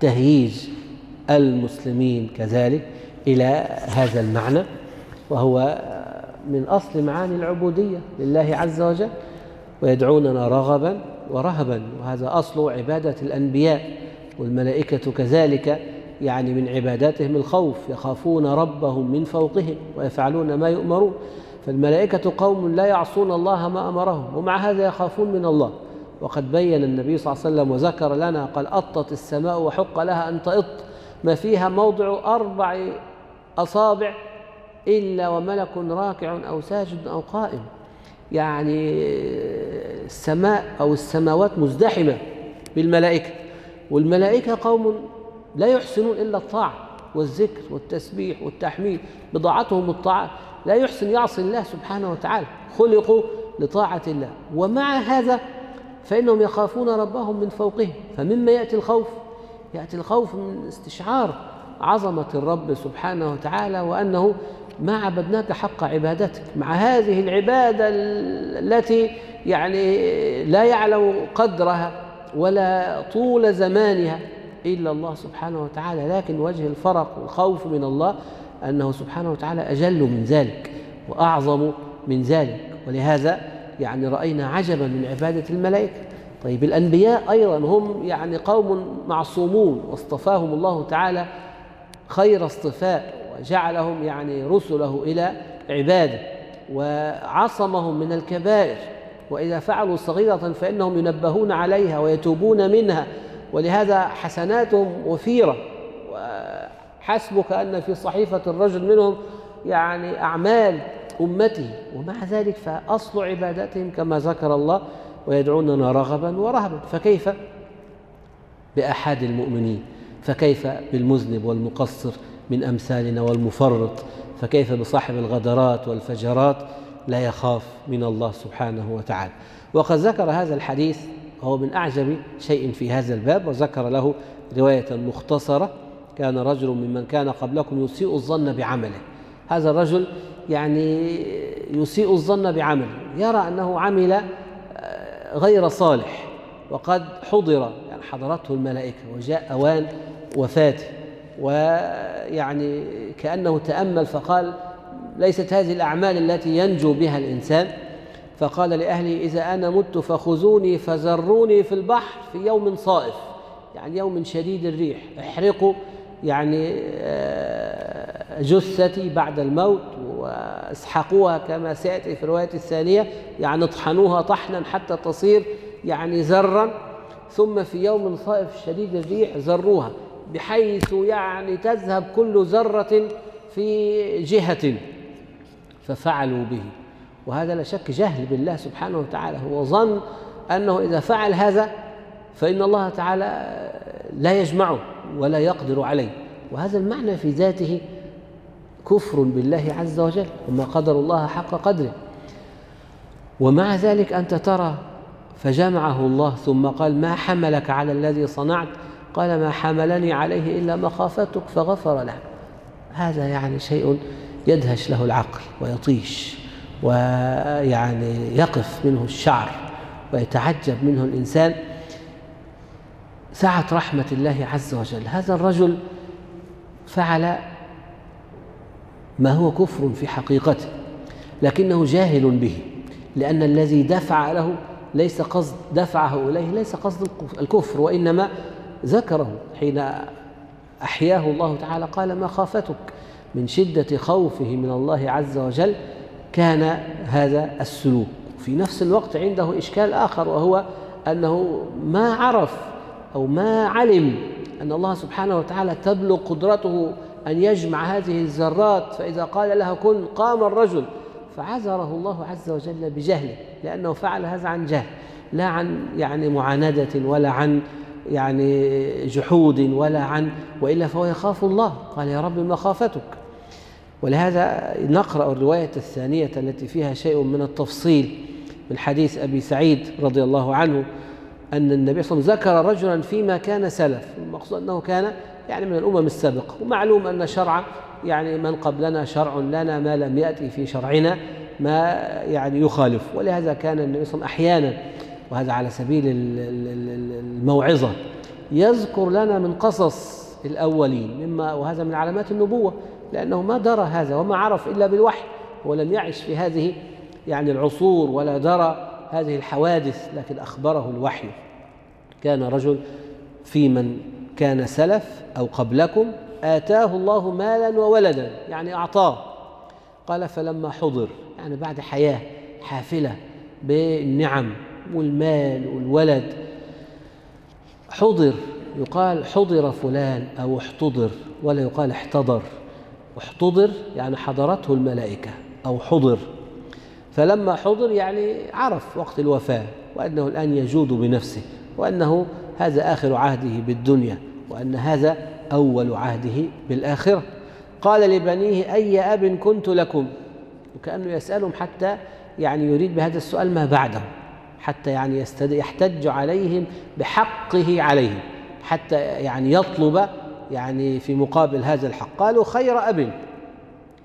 تهييج المسلمين كذلك إلى هذا المعنى وهو من أصل معاني العبودية لله عز وجل ويدعوننا رغبا ورهبا وهذا أصل عبادة الأنبياء والملائكة كذلك يعني من عباداتهم الخوف يخافون ربهم من فوقهم ويفعلون ما يؤمرون. فالملائكة قوم لا يعصون الله ما أمرهم ومع هذا يخافون من الله. وقد بين النبي صلى الله عليه وسلم وذكر لنا قال أطت السماء وحق لها أن تأط ما فيها موضع أربع أصابع إلا وملك راكع أو ساجد أو قائم. يعني السماء أو السماوات مزدحمة بالملائكة والملائكة قوم لا يحسنون إلا الطاعة والذكر والتسبيح والتحميد بضاعتهم الطاعة. لا يحسن يعصي الله سبحانه وتعالى. خلقوا لطاعة الله. ومع هذا فإنهم يخافون ربهم من فوقهم. فمما يأتي الخوف؟ يأتي الخوف من استشعار عظمة الرب سبحانه وتعالى وأنه ما عبدناك حق عبادتك. مع هذه العبادة التي يعني لا يعلم قدرها ولا طول زمانها إلا الله سبحانه وتعالى. لكن وجه الفرق والخوف من الله أنه سبحانه وتعالى أجل من ذلك وأعظم من ذلك. ولهذا يعني رأينا عجبا من عبادة الملائكة. طيب الأنبياء أيضا هم يعني قوم معصومون واصطفاهم الله تعالى خير اصطفاء وجعلهم يعني رسله إلى عباده وعصمهم من الكبائر وإذا فعلوا صغيرة فإنهم ينبهون عليها ويتوبون منها. ولهذا حسناتهم وفيرة وحسبك أن في صحيفة الرجل منهم يعني أعمال أمته. ومع ذلك فأصل عبادتهم كما ذكر الله ويدعوننا رغبا ورهبا. فكيف بأحد المؤمنين؟ فكيف بالمذنب والمقصر من أمثالنا والمفرط؟ فكيف بصاحب الغدرات والفجرات؟ لا يخاف من الله سبحانه وتعالى. وقد ذكر هذا الحديث هو من أعجب شيء في هذا الباب وذكر له رواية مختصرة كان رجل ممن كان قبلكم يسيء الظن بعمله. هذا الرجل يعني يسيء الظن بعمله يرى أنه عمل آه، غير صالح وقد حضر يعني حضرته الملائكة وجاء أوان وفاته ويعني كأنه تأمل فقال ليست هذه الأعمال التي ينجو بها الإنسان؟ فقال لأهله إذا أنا مت فخذوني فزروني في البحر في يوم صائف يعني يوم شديد الريح. احرقوا يعني آه، جثتي بعد الموت واسحقوها كما سيأتي في الرواية الثانية يعني اطحنوها طحنا حتى تصير يعني زرا. ثم في يوم صائف شديد الريح زروها بحيث يعني تذهب كل ذرة في جهة ففعلوا به. وهذا لا شك جهل بالله سبحانه وتعالى. هو ظن أنه إذا فعل هذا فإن الله تعالى لا يجمعه ولا يقدر عليه. وهذا المعنى في ذاته كفر بالله عز وجل وما قدر الله حق قدره. ومع ذلك أنت ترى فجمعه الله ثم قال ما حملك على الذي صنعت؟ قال ما حملني عليه إلا مخافتك فغفر له. هذا يعني شيء يدهش له العقل ويطيش. ويعني يقف منه الشعر ويتعجب منه الإنسان. سعة رحمة الله عز وجل. هذا الرجل فعل ما هو كفر في حقيقته لكنه جاهل به لأن الذي دفع له ليس قصد دفعه إليه ليس قصد الكفر وإنما ذكره حين أحياه الله تعالى قال ما خافتك من شدة خوفه من الله عز وجل كان هذا السلوك. في نفس الوقت عنده إشكال آخر وهو أنه ما عرف أو ما علم أن الله سبحانه وتعالى تبلغ قدرته أن يجمع هذه الذرات. فإذا قال لها كن قام الرجل فعذره الله عز وجل بجهله لأنه فعل هذا عن جهل لا عن يعني معاندة ولا عن يعني جحود ولا عن وإلا فهو يخاف الله. قال يا رب ما خافتك؟ ولهذا نقرأ الرواية الثانية التي فيها شيء من التفصيل من حديث أبي سعيد رضي الله عنه أن النبي صلى الله عليه وسلم ذكر رجلا فيما كان سلف المقصود أنه كان يعني من الأمم السابقة. ومعلوم أن شرع يعني من قبلنا شرع لنا ما لم يأتي في شرعنا ما يعني يخالف. ولهذا كان النبي صلى الله عليه وسلم أحيانا وهذا على سبيل الموعظة يذكر لنا من قصص الأولين مما وهذا من علامات النبوة. لأنه ما درى هذا وما عرف إلا بالوحي ولم يعش في هذه يعني العصور ولا درى هذه الحوادث لكن أخبره الوحي. كان رجل في من كان سلف أو قبلكم آتاه الله مالا وولدا يعني أعطاه. قال فلما حضر يعني بعد حياة حافلة بالنعم والمال والولد حضر يقال حضر فلان أو احتضر ولا يقال احتضر. احتضر يعني حضرته الملائكة أو حضر. فلما حضر يعني عرف وقت الوفاة وأنه الآن يجود بنفسه وأنه هذا آخر عهده بالدنيا وأن هذا أول عهده بالآخرة. قال لبنيه أي أب كنت لكم؟ وكأنه يسألهم حتى يعني يريد بهذا السؤال ما بعده حتى يعني يحتج عليهم بحقه عليهم حتى يعني يطلب يعني في مقابل هذا الحق. قالوا خير أب.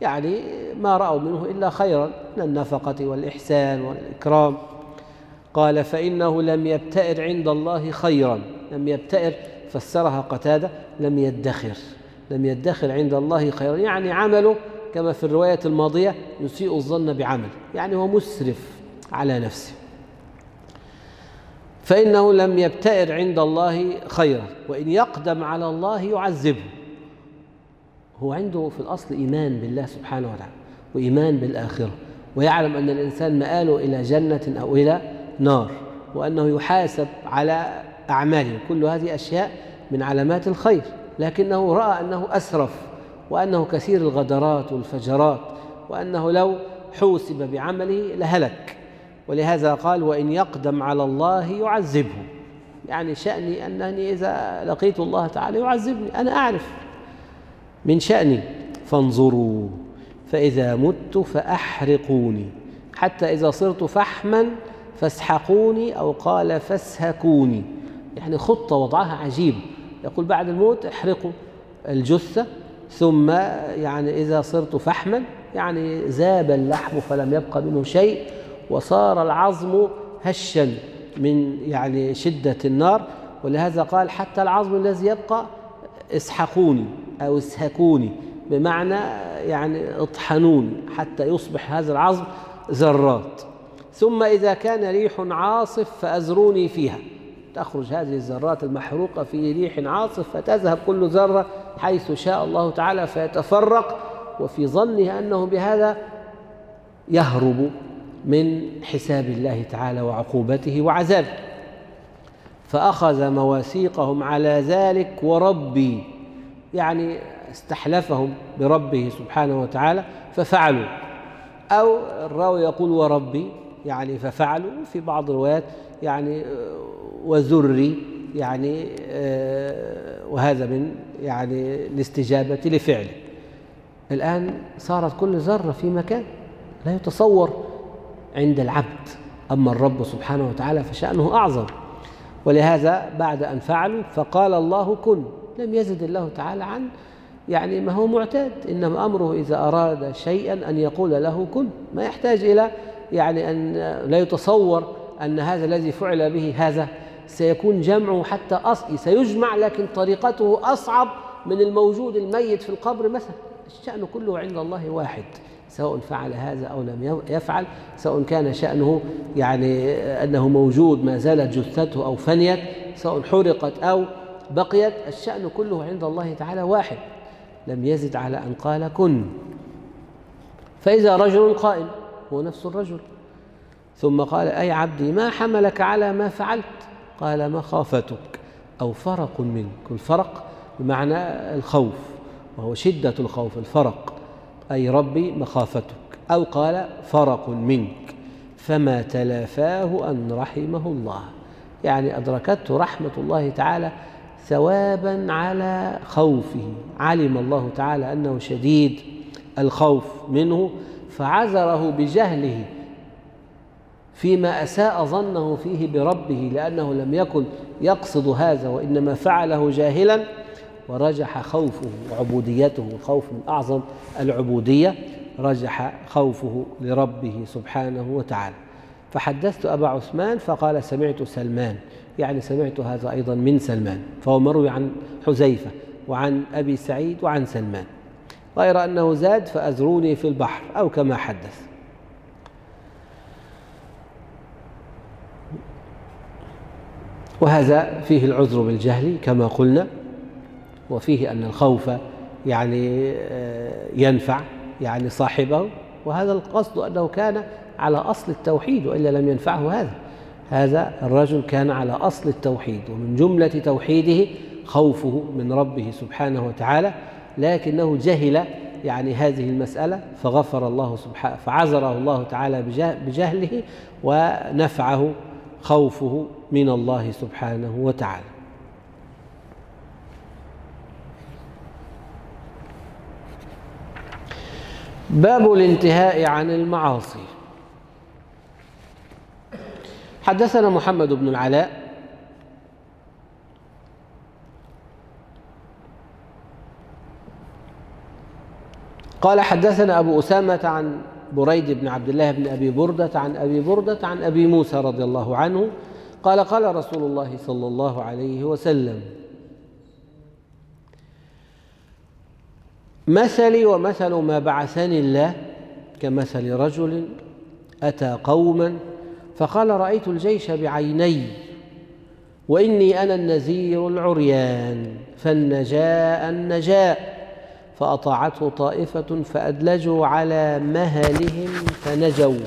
يعني ما رأوا منه إلا خيرا من النفقة والإحسان والإكرام. قال فإنه لم يبتئر عند الله خيرا. لم يبتئر فسرها قتادة لم يدخر. لم يدخر عند الله خيرا. يعني عمله كما في الرواية الماضية يسيء الظن بعمل. يعني هو مسرف على نفسه. فإنه لم يبتئر عند الله خيرا وإن يقدم على الله يعذبه. هو عنده في الأصل إيمان بالله سبحانه وتعالى وإيمان بالآخرة ويعلم أن الإنسان مآله إلى جنة أو إلى نار وأنه يحاسب على أعماله. كل هذه أشياء من علامات الخير لكنه رأى أنه أسرف وأنه كثير الغدرات والفجرات وأنه لو حوسب بعمله لهلك. ولهذا قال وإن يقدم على الله يعذبه. يعني شأني أنني إذا لقيت الله تعالى يعذبني أنا أعرف من شأني. فانظروا فإذا مت فأحرقوني حتى إذا صرت فحما فاسحقوني أو قال فاسهكوني. يعني خطة وضعها عجيب. يقول بعد الموت احرقوا الجثة ثم يعني إذا صرت فحما يعني ذاب اللحم فلم يبقى منه شيء. وصار العظم هشا من يعني شدة النار ولهذا قال حتى العظم الذي يبقى اسحقوني أو اسهكوني بمعنى يعني اطحنون حتى يصبح هذا العظم ذرات. ثم إذا كان ريح عاصف فأزروني فيها. تخرج هذه الذرات المحروقة في ريح عاصف فتذهب كل ذرة حيث شاء الله تعالى فيتفرق وفي ظنه أنه بهذا يهرب. من حساب الله تعالى وعقوبته وعذابه فأخذ مواثيقهم على ذلك وربي يعني استحلفهم بربه سبحانه وتعالى ففعلوا. أو الراوي يقول وربي يعني ففعلوا. في بعض الروايات يعني وذري يعني آه، وهذا من يعني الاستجابة لفعله. الآن صارت كل ذرة في مكان لا يتصور. عند العبد. أما الرب سبحانه وتعالى فشأنه أعظم. ولهذا بعد أن فعلوا فقال الله كن. لم يزد الله تعالى عن يعني ما هو معتاد. إنما أمره إذا أراد شيئا أن يقول له كن. ما يحتاج إلى يعني أن لا يتصور أن هذا الذي فعل به هذا سيكون جمعه حتى أصلي سيجمع لكن طريقته أصعب من الموجود الميت في القبر مثلا. الشأن كله عند الله واحد. سواء فعل هذا أو لم يفعل سواء كان شأنه يعني أنه موجود ما زالت جثته أو فنيت سواء حرقت أو بقيت الشأن كله عند الله تعالى واحد لم يزد على أن قال كن. فإذا رجل قائم هو نفس الرجل. ثم قال أي عبدي ما حملك على ما فعلت؟ قال مخافتك أو فرق منك. الفرق بمعنى الخوف وهو شدة الخوف الفرق. أي ربي مخافتك أو قال فرق منك فما تلافاه أن رحمه الله. يعني أدركته رحمة الله تعالى ثوابا على خوفه. علم الله تعالى أنه شديد الخوف منه فعذره بجهله فيما أساء ظنه فيه بربه لأنه لم يكن يقصد هذا وإنما فعله جاهلا. ورجح خوفه وعبوديته الخوف من أعظم العبودية رجح خوفه لربه سبحانه وتعالى. فحدثت أبا عثمان فقال سمعت سلمان يعني سمعت هذا أيضا من سلمان فهو مروي عن حذيفة وعن أبي سعيد وعن سلمان. غير أنه زاد فأزروني في البحر أو كما حدث. وهذا فيه العذر بالجهل كما قلنا. وفيه أن الخوف يعني آه، ينفع يعني صاحبه وهذا القصد أنه كان على أصل التوحيد وإلا لم ينفعه هذا. هذا الرجل كان على أصل التوحيد ومن جملة توحيده خوفه من ربه سبحانه وتعالى لكنه جهل يعني هذه المسألة فغفر الله سبحانه فعذره الله تعالى بجهله ونفعه خوفه من الله سبحانه وتعالى. باب الانتهاء عن المعاصي. حدثنا محمد بن العلاء. قال حدثنا أبو أسامة عن بريد بن عبد الله بن أبي بردة عن أبي بردة عن أبي موسى رضي الله عنه قال قال رسول الله صلى الله عليه وسلم مثلي ومثل ما بعثني الله كمثل رجل أتى قوما فقال رأيت الجيش بعيني وإني أنا النذير العريان فالنجاء النجاء فأطاعته طائفة فأدلجوا على مهلهم فنجوا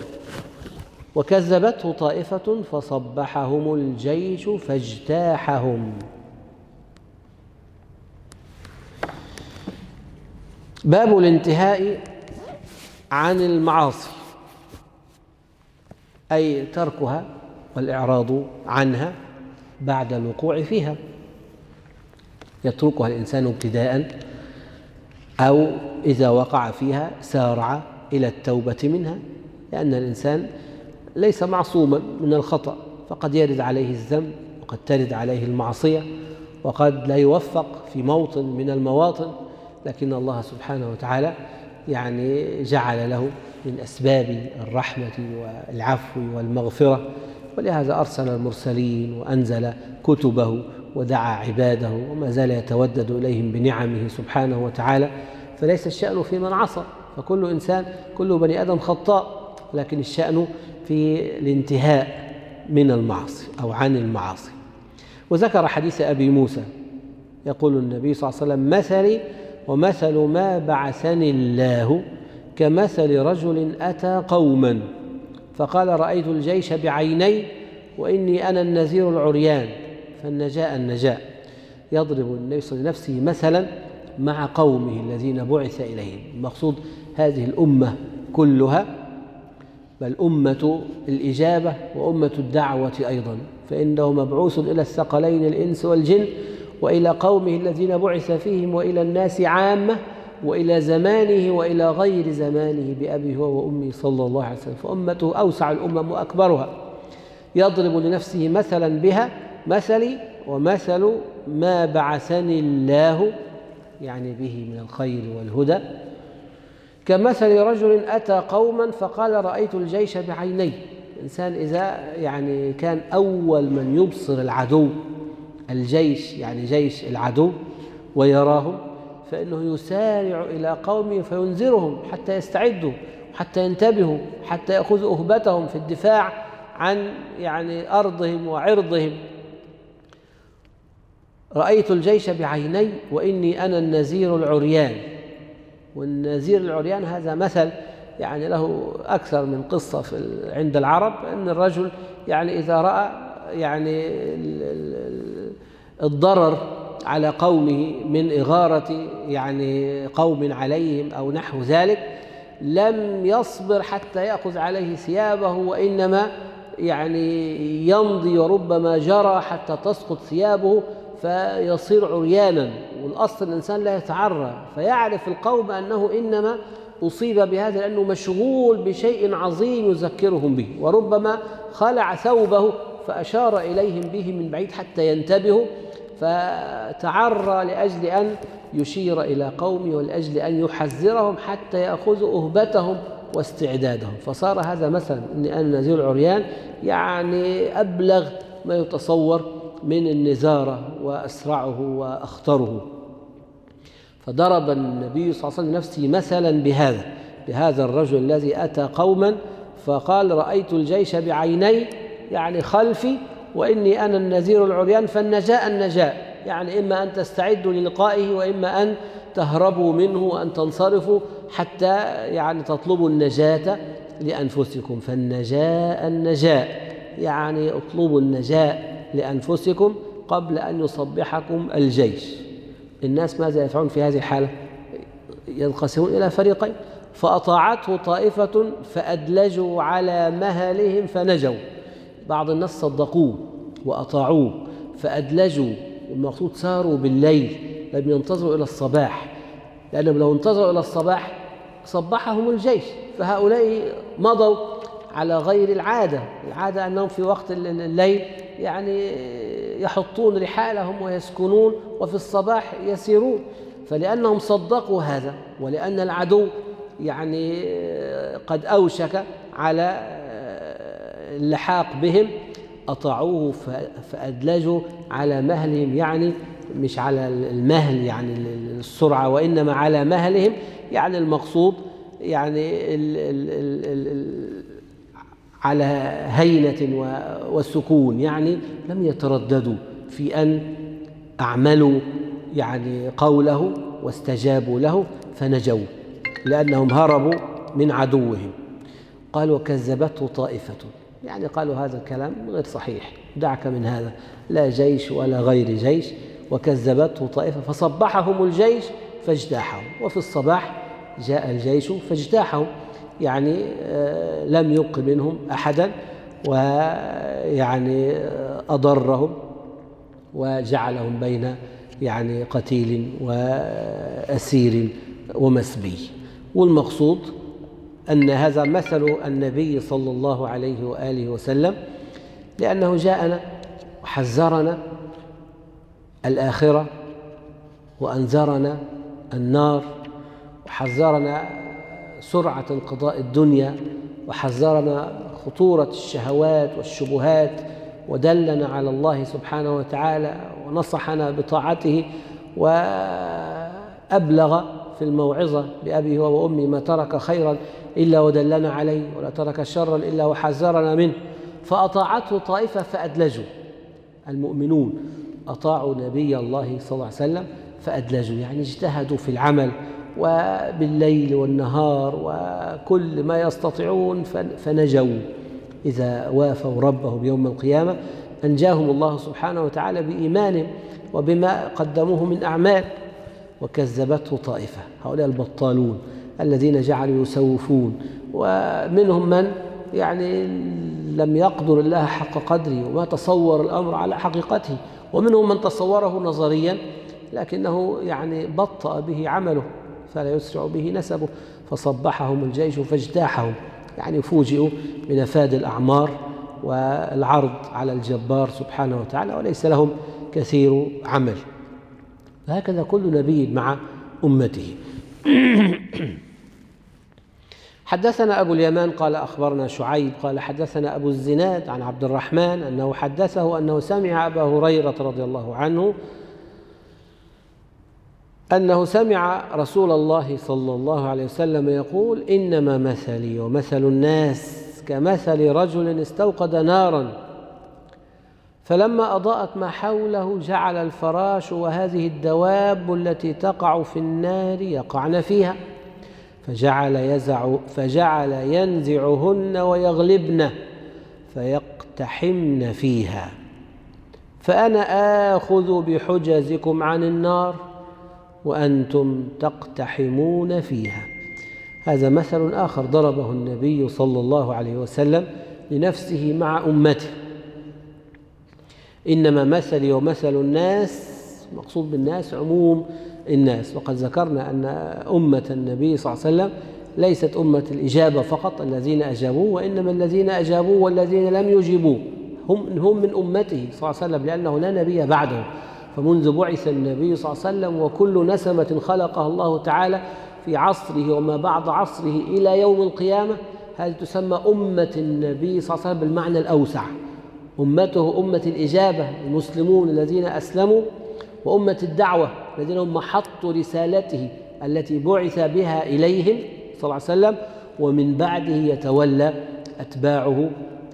وكذبته طائفة فصبحهم الجيش فاجتاحهم باب الانتهاء عن المعاصي أي تركها والإعراض عنها بعد الوقوع فيها. يتركها الإنسان ابتداء أو إذا وقع فيها سارع إلى التوبة منها لأن الإنسان ليس معصوما من الخطأ فقد يرد عليه الذنب وقد ترد عليه المعصية وقد لا يوفق في موطن من المواطن. لكن الله سبحانه وتعالى يعني جعل له من أسباب الرحمة والعفو والمغفرة ولهذا أرسل المرسلين وأنزل كتبه ودعا عباده وما زال يتودد إليهم بنعمه سبحانه وتعالى فليس الشأن في من عصى فكل إنسان كل بني آدم خطاء لكن الشأن في الانتهاء من المعاصي أو عن المعاصي. وذكر حديث أبي موسى يقول النبي صلى الله عليه وسلم مثلي ومثل ما بعثني الله كمثل رجل أتى قوما فقال رأيت الجيش بعيني وإني أنا النذير العريان فالنجاء النجاء يضرب النبي صلى الله عليه وسلم نفسه مثلا مع قومه الذين بعث إليهم المقصود هذه الأمة كلها بل أمة الإجابة وأمة الدعوة أيضا فإنه مبعوث إلى الثقلين الإنس والجن وإلى قومه الذين بعث فيهم وإلى الناس عامة وإلى زمانه وإلى غير زمانه بأبي هو وأمي صلى الله عليه وسلم. فأمته أوسع الأمم وأكبرها. يضرب لنفسه مثلا بها مثلي ومثل ما بعثني الله يعني به من الخير والهدى. كمثل رجل أتى قوما فقال رأيت الجيش بعيني الإنسان إذا يعني كان أول من يبصر العدو. الجيش يعني جيش العدو ويراهم فإنه يسارع إلى قومه فينذرهم حتى يستعدوا حتى ينتبهوا حتى يأخذوا أهبتهم في الدفاع عن يعني أرضهم وعرضهم. رأيت الجيش بعيني وإني أنا النذير العريان. والنذير العريان هذا مثل يعني له أكثر من قصة في عند العرب أن الرجل يعني إذا رأى يعني الضرر على قومه من إغارة يعني قوم عليهم أو نحو ذلك لم يصبر حتى يأخذ عليه ثيابه وإنما يعني يمضي وربما جرى حتى تسقط ثيابه فيصير عريانا. والأصل الإنسان لا يتعرى فيعرف القوم أنه إنما أصيب بهذا لأنه مشغول بشيء عظيم يذكرهم به وربما خلع ثوبه فأشار إليهم به من بعيد حتى ينتبهوا فتعرى لأجل أن يشير إلى قومه ولأجل أن يحذرهم حتى يأخذوا أهبتهم واستعدادهم. فصار هذا مثلا أن النذير العريان يعني أبلغ ما يتصور من النزارة وأسرعه وأخطره. فضرب النبي صلى الله عليه وسلم نفسه مثلا بهذا بهذا الرجل الذي أتى قوما فقال رأيت الجيش بعيني يعني خلفي وإني أنا النذير العريان فالنجاء النجاء. يعني إما أن تستعدوا للقائه وإما أن تهربوا منه وأن تنصرفوا حتى يعني تطلبوا النجاة لأنفسكم. فالنجاء النجاء. يعني اطلبوا النجاة لأنفسكم قبل أن يصبحكم الجيش. الناس ماذا يفعلون في هذه الحالة؟ ينقسمون إلى فريقين. فأطاعته طائفة فأدلجوا على مهلهم فنجوا. بعض الناس صدقوه وأطاعوه فأدلجوا المقصود ساروا بالليل لم ينتظروا إلى الصباح. لأنهم لو انتظروا إلى الصباح صبحهم الجيش فهؤلاء مضوا على غير العادة. العادة أنهم في وقت الليل يعني يحطون رحالهم ويسكنون وفي الصباح يسيرون. فلأنهم صدقوا هذا ولأن العدو يعني قد أوشك على اللحاق بهم أطاعوه فأدلجوا على مهلهم يعني مش على المهل يعني السرعة وإنما على مهلهم. يعني المقصود يعني ال ال ال ال على هينة وسكون يعني لم يترددوا في أن أعملوا يعني قوله واستجابوا له فنجوا لأنهم هربوا من عدوهم. قال وكذبته طائفة. يعني قالوا هذا الكلام غير صحيح. دعك من هذا. لا جيش ولا غير جيش. وكذبته طائفة فصبحهم الجيش فاجتاحهم وفي الصباح جاء الجيش فاجتاحهم يعني آه، لم يبق منهم أحدا. ويعني أضرهم. وجعلهم بين يعني قتيل وأسير ومسبي. والمقصود أن هذا مثل النبي صلى الله عليه وآله وسلم لأنه جاءنا وحذرنا الآخرة وأنذرنا النار وحذرنا سرعة انقضاء الدنيا وحذرنا خطورة الشهوات والشبهات ودلنا على الله سبحانه وتعالى ونصحنا بطاعته وأبلغ في الموعظة بأبي هو وأمي ما ترك خيرا إلا ودلنا عليه ولا ترك شرا إلا وحذرنا منه. فأطاعته طائفة فأدلجوا. المؤمنون أطاعوا نبي الله صلى الله عليه وسلم فأدلجوا يعني اجتهدوا في العمل وبالليل والنهار وكل ما يستطيعون فنجوا. إذا وافوا ربهم يوم القيامة أنجاهم الله سبحانه وتعالى بإيمانهم وبما قدموه من أعمال. وكذبته طائفة. هؤلاء البطالون الذين جعلوا يسوفون. ومنهم من يعني لم يقدر الله حق قدره وما تصور الأمر على حقيقته. ومنهم من تصوره نظريا لكنه يعني بطأ به عمله فلا يسرع به نسبه. فصبحهم الجيش فاجتاحهم. يعني فوجئوا بنفاد الأعمار والعرض على الجبار سبحانه وتعالى وليس لهم كثير عمل. هكذا كل نبي مع أمته. حدثنا أبو اليمان قال أخبرنا شعيب قال حدثنا أبو الزناد عن عبد الرحمن أنه حدثه أنه سمع أبا هريرة رضي الله عنه أنه سمع رسول الله صلى الله عليه وسلم يقول إنما مثلي ومثل الناس كمثل رجل استوقد نارا فلما أضاءت ما حوله جعل الفراش وهذه الدواب التي تقع في النار يقعن فيها فجعل, يزع فجعل ينزعهن ويغلبن فيقتحمن فيها. فأنا آخذ بحجزكم عن النار وأنتم تقتحمون فيها. هذا مثل آخر ضربه النبي صلى الله عليه وسلم لنفسه مع أمته. إنما مثلي ومثل الناس مقصود بالناس عموم الناس. وقد ذكرنا أن أمة النبي صلى الله عليه وسلم ليست أمة الإجابة فقط الذين أجابوه وإنما الذين أجابوه والذين لم يجيبوه هم هم من أمته صلى الله عليه وسلم لأنه لا نبي بعده فمنذ بعث النبي صلى الله عليه وسلم وكل نسمة خلقها الله تعالى في عصره وما بعد عصره إلى يوم القيامة هذه تسمى أمة النبي صلى الله عليه وسلم بالمعنى الأوسع. أمته أمة الإجابة المسلمون الذين أسلموا وأمة الدعوة الذين هم محط رسالته التي بعث بها إليهم صلى الله عليه وسلم ومن بعده يتولى أتباعه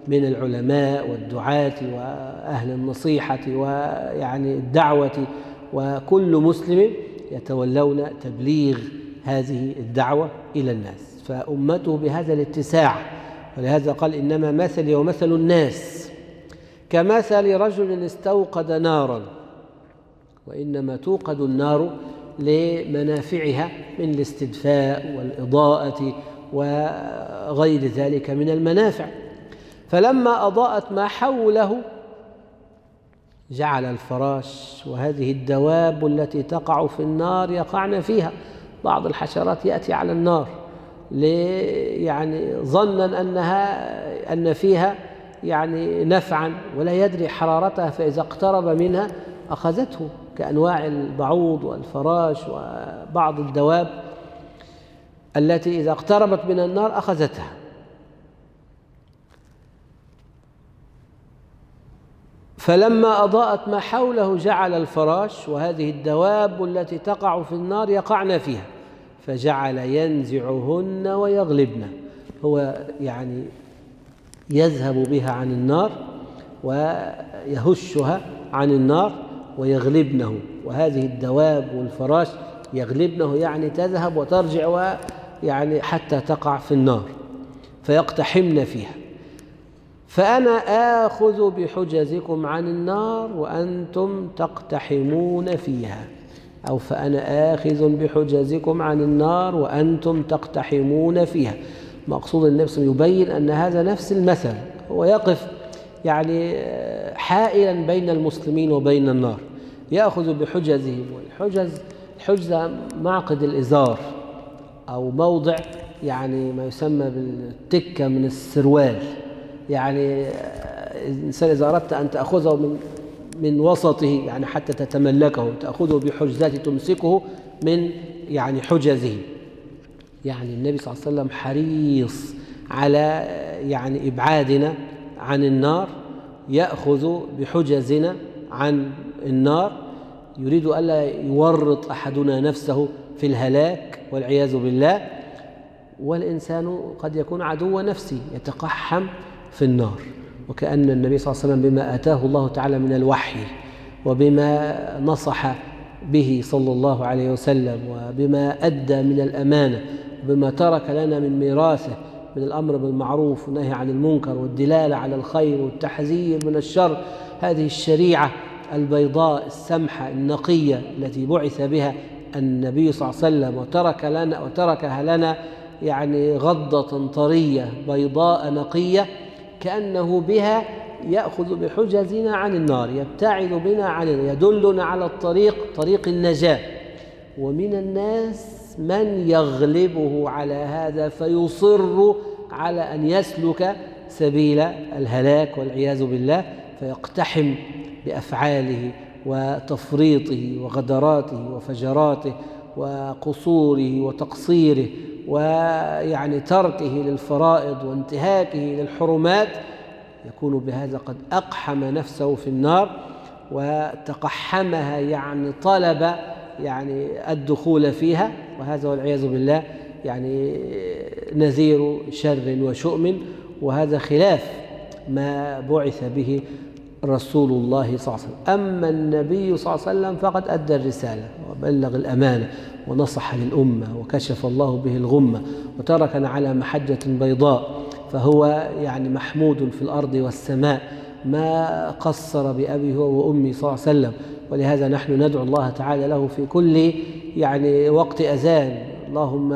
من العلماء والدعاة وأهل النصيحة ويعني الدعوة وكل مسلم يتولون تبليغ هذه الدعوة إلى الناس. فأمته بهذا الاتساع ولهذا قال إنما مثلي ومثل الناس. كمثل رجل استوقد نارا وإنما توقد النار لمنافعها من الاستدفاء والإضاءة وغير ذلك من المنافع. فلما أضاءت ما حوله جعل الفراش وهذه الدواب التي تقع في النار يقعن فيها. بعض الحشرات يأتي على النار يعني ظنا أنها أن فيها يعني نفعا ولا يدري حرارتها فإذا اقترب منها أخذته كأنواع البعوض والفراش وبعض الدواب التي إذا اقتربت من النار أخذتها. فلما أضاءت ما حوله جعل الفراش وهذه الدواب التي تقع في النار يقعن فيها فجعل ينزعهن ويغلبن. هو يعني يذهب بها عن النار ويهشها عن النار ويغلبنه. وهذه الدواب والفراش يغلبنه يعني تذهب وترجع ويعني حتى تقع في النار فيقتحمن فيها. فأنا آخذ بحجزكم عن النار وأنتم تقتحمون فيها. أو فأنا آخذ بحجزكم عن النار وأنتم تقتحمون فيها. مقصود النبي صلى الله عليه وسلم يبين أن هذا نفس المثل هو يقف يعني حائلا بين المسلمين وبين النار يأخذ بحجزهم والحجز الحجزة معقد الإزار أو موضع يعني ما يسمى بالتكة من السروال يعني الإنسان إذا أردت أن تأخذه من من وسطه يعني حتى تتملكه تأخذه بحجزات تمسكه من يعني حجزه. يعني النبي صلى الله عليه وسلم حريص على يعني إبعادنا عن النار يأخذ بحجزنا عن النار يريد ألا يورط أحدنا نفسه في الهلاك والعياذ بالله. والإنسان قد يكون عدو نفسي يتقحم في النار. وكأن النبي صلى الله عليه وسلم بما آتاه الله تعالى من الوحي وبما نصح به صلى الله عليه وسلم وبما أدى من الأمانة وبما ترك لنا من ميراثه من الأمر بالمعروف والنهي عن المنكر والدلالة على الخير والتحذير من الشر. هذه الشريعة البيضاء السمحة النقية التي بعث بها النبي صلى الله عليه وسلم وترك لنا وتركها لنا يعني غضة طرية بيضاء نقية كأنه بها يأخذ بحجزنا عن النار يبتعد بنا عن يدلنا على الطريق طريق النجاة. ومن الناس من يغلبه على هذا فيصر على أن يسلك سبيل الهلاك والعياذ بالله فيقتحم بأفعاله وتفريطه وغدراته وفجراته وقصوره وتقصيره ويعني تركه للفرائض وانتهاكه للحرمات يكون بهذا قد أقحم نفسه في النار وتقحمها يعني طلب يعني الدخول فيها وهذا والعياذ بالله يعني نذير شر وشؤم وهذا خلاف ما بعث به رسول الله صلى الله عليه وسلم. أما النبي صلى الله عليه وسلم فقد أدى الرسالة وبلغ الأمانة ونصح للأمة وكشف الله به الغمة وتركنا على محجة بيضاء فهو يعني محمود في الأرض والسماء ما قصر بأبيه وأمي صلى الله عليه وسلم. ولهذا نحن ندعو الله تعالى له في كل يعني وقت أذان. اللهم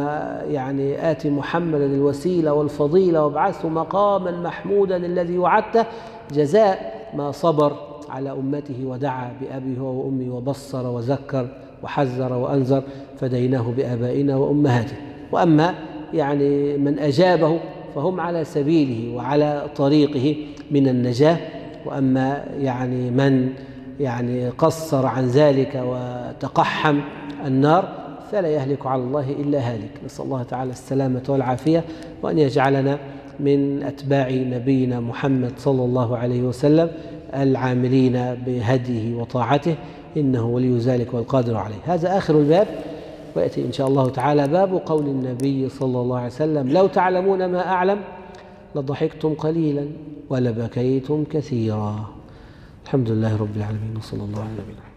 يعني آت محمدا الوسيلة والفضيلة وابعثه مقاما محمودا الذي وعدته. جزاء ما صبر على أمته ودعا بأبيه وأمي وبصر وذكر وحذر وأنذر. فديناه بآبائنا وأمهاته. وأما يعني من أجابه فهم على سبيله وعلى طريقه من النجاة. وأما يعني من يعني قصر عن ذلك وتقحم النار فلا يهلك على الله إلا هالك. نسأل الله تعالى السلامة والعافية وأن يجعلنا من أتباع نبينا محمد صلى الله عليه وسلم العاملين بهديه وطاعته إنه ولي ذلك والقادر عليه. هذا آخر الباب ويأتي إن شاء الله تعالى باب قول النبي صلى الله عليه وسلم لو تعلمون ما أعلم لضحكتم قليلا ولبكيتم كثيرا. الحمد لله رب العالمين وصلى الله على نبينا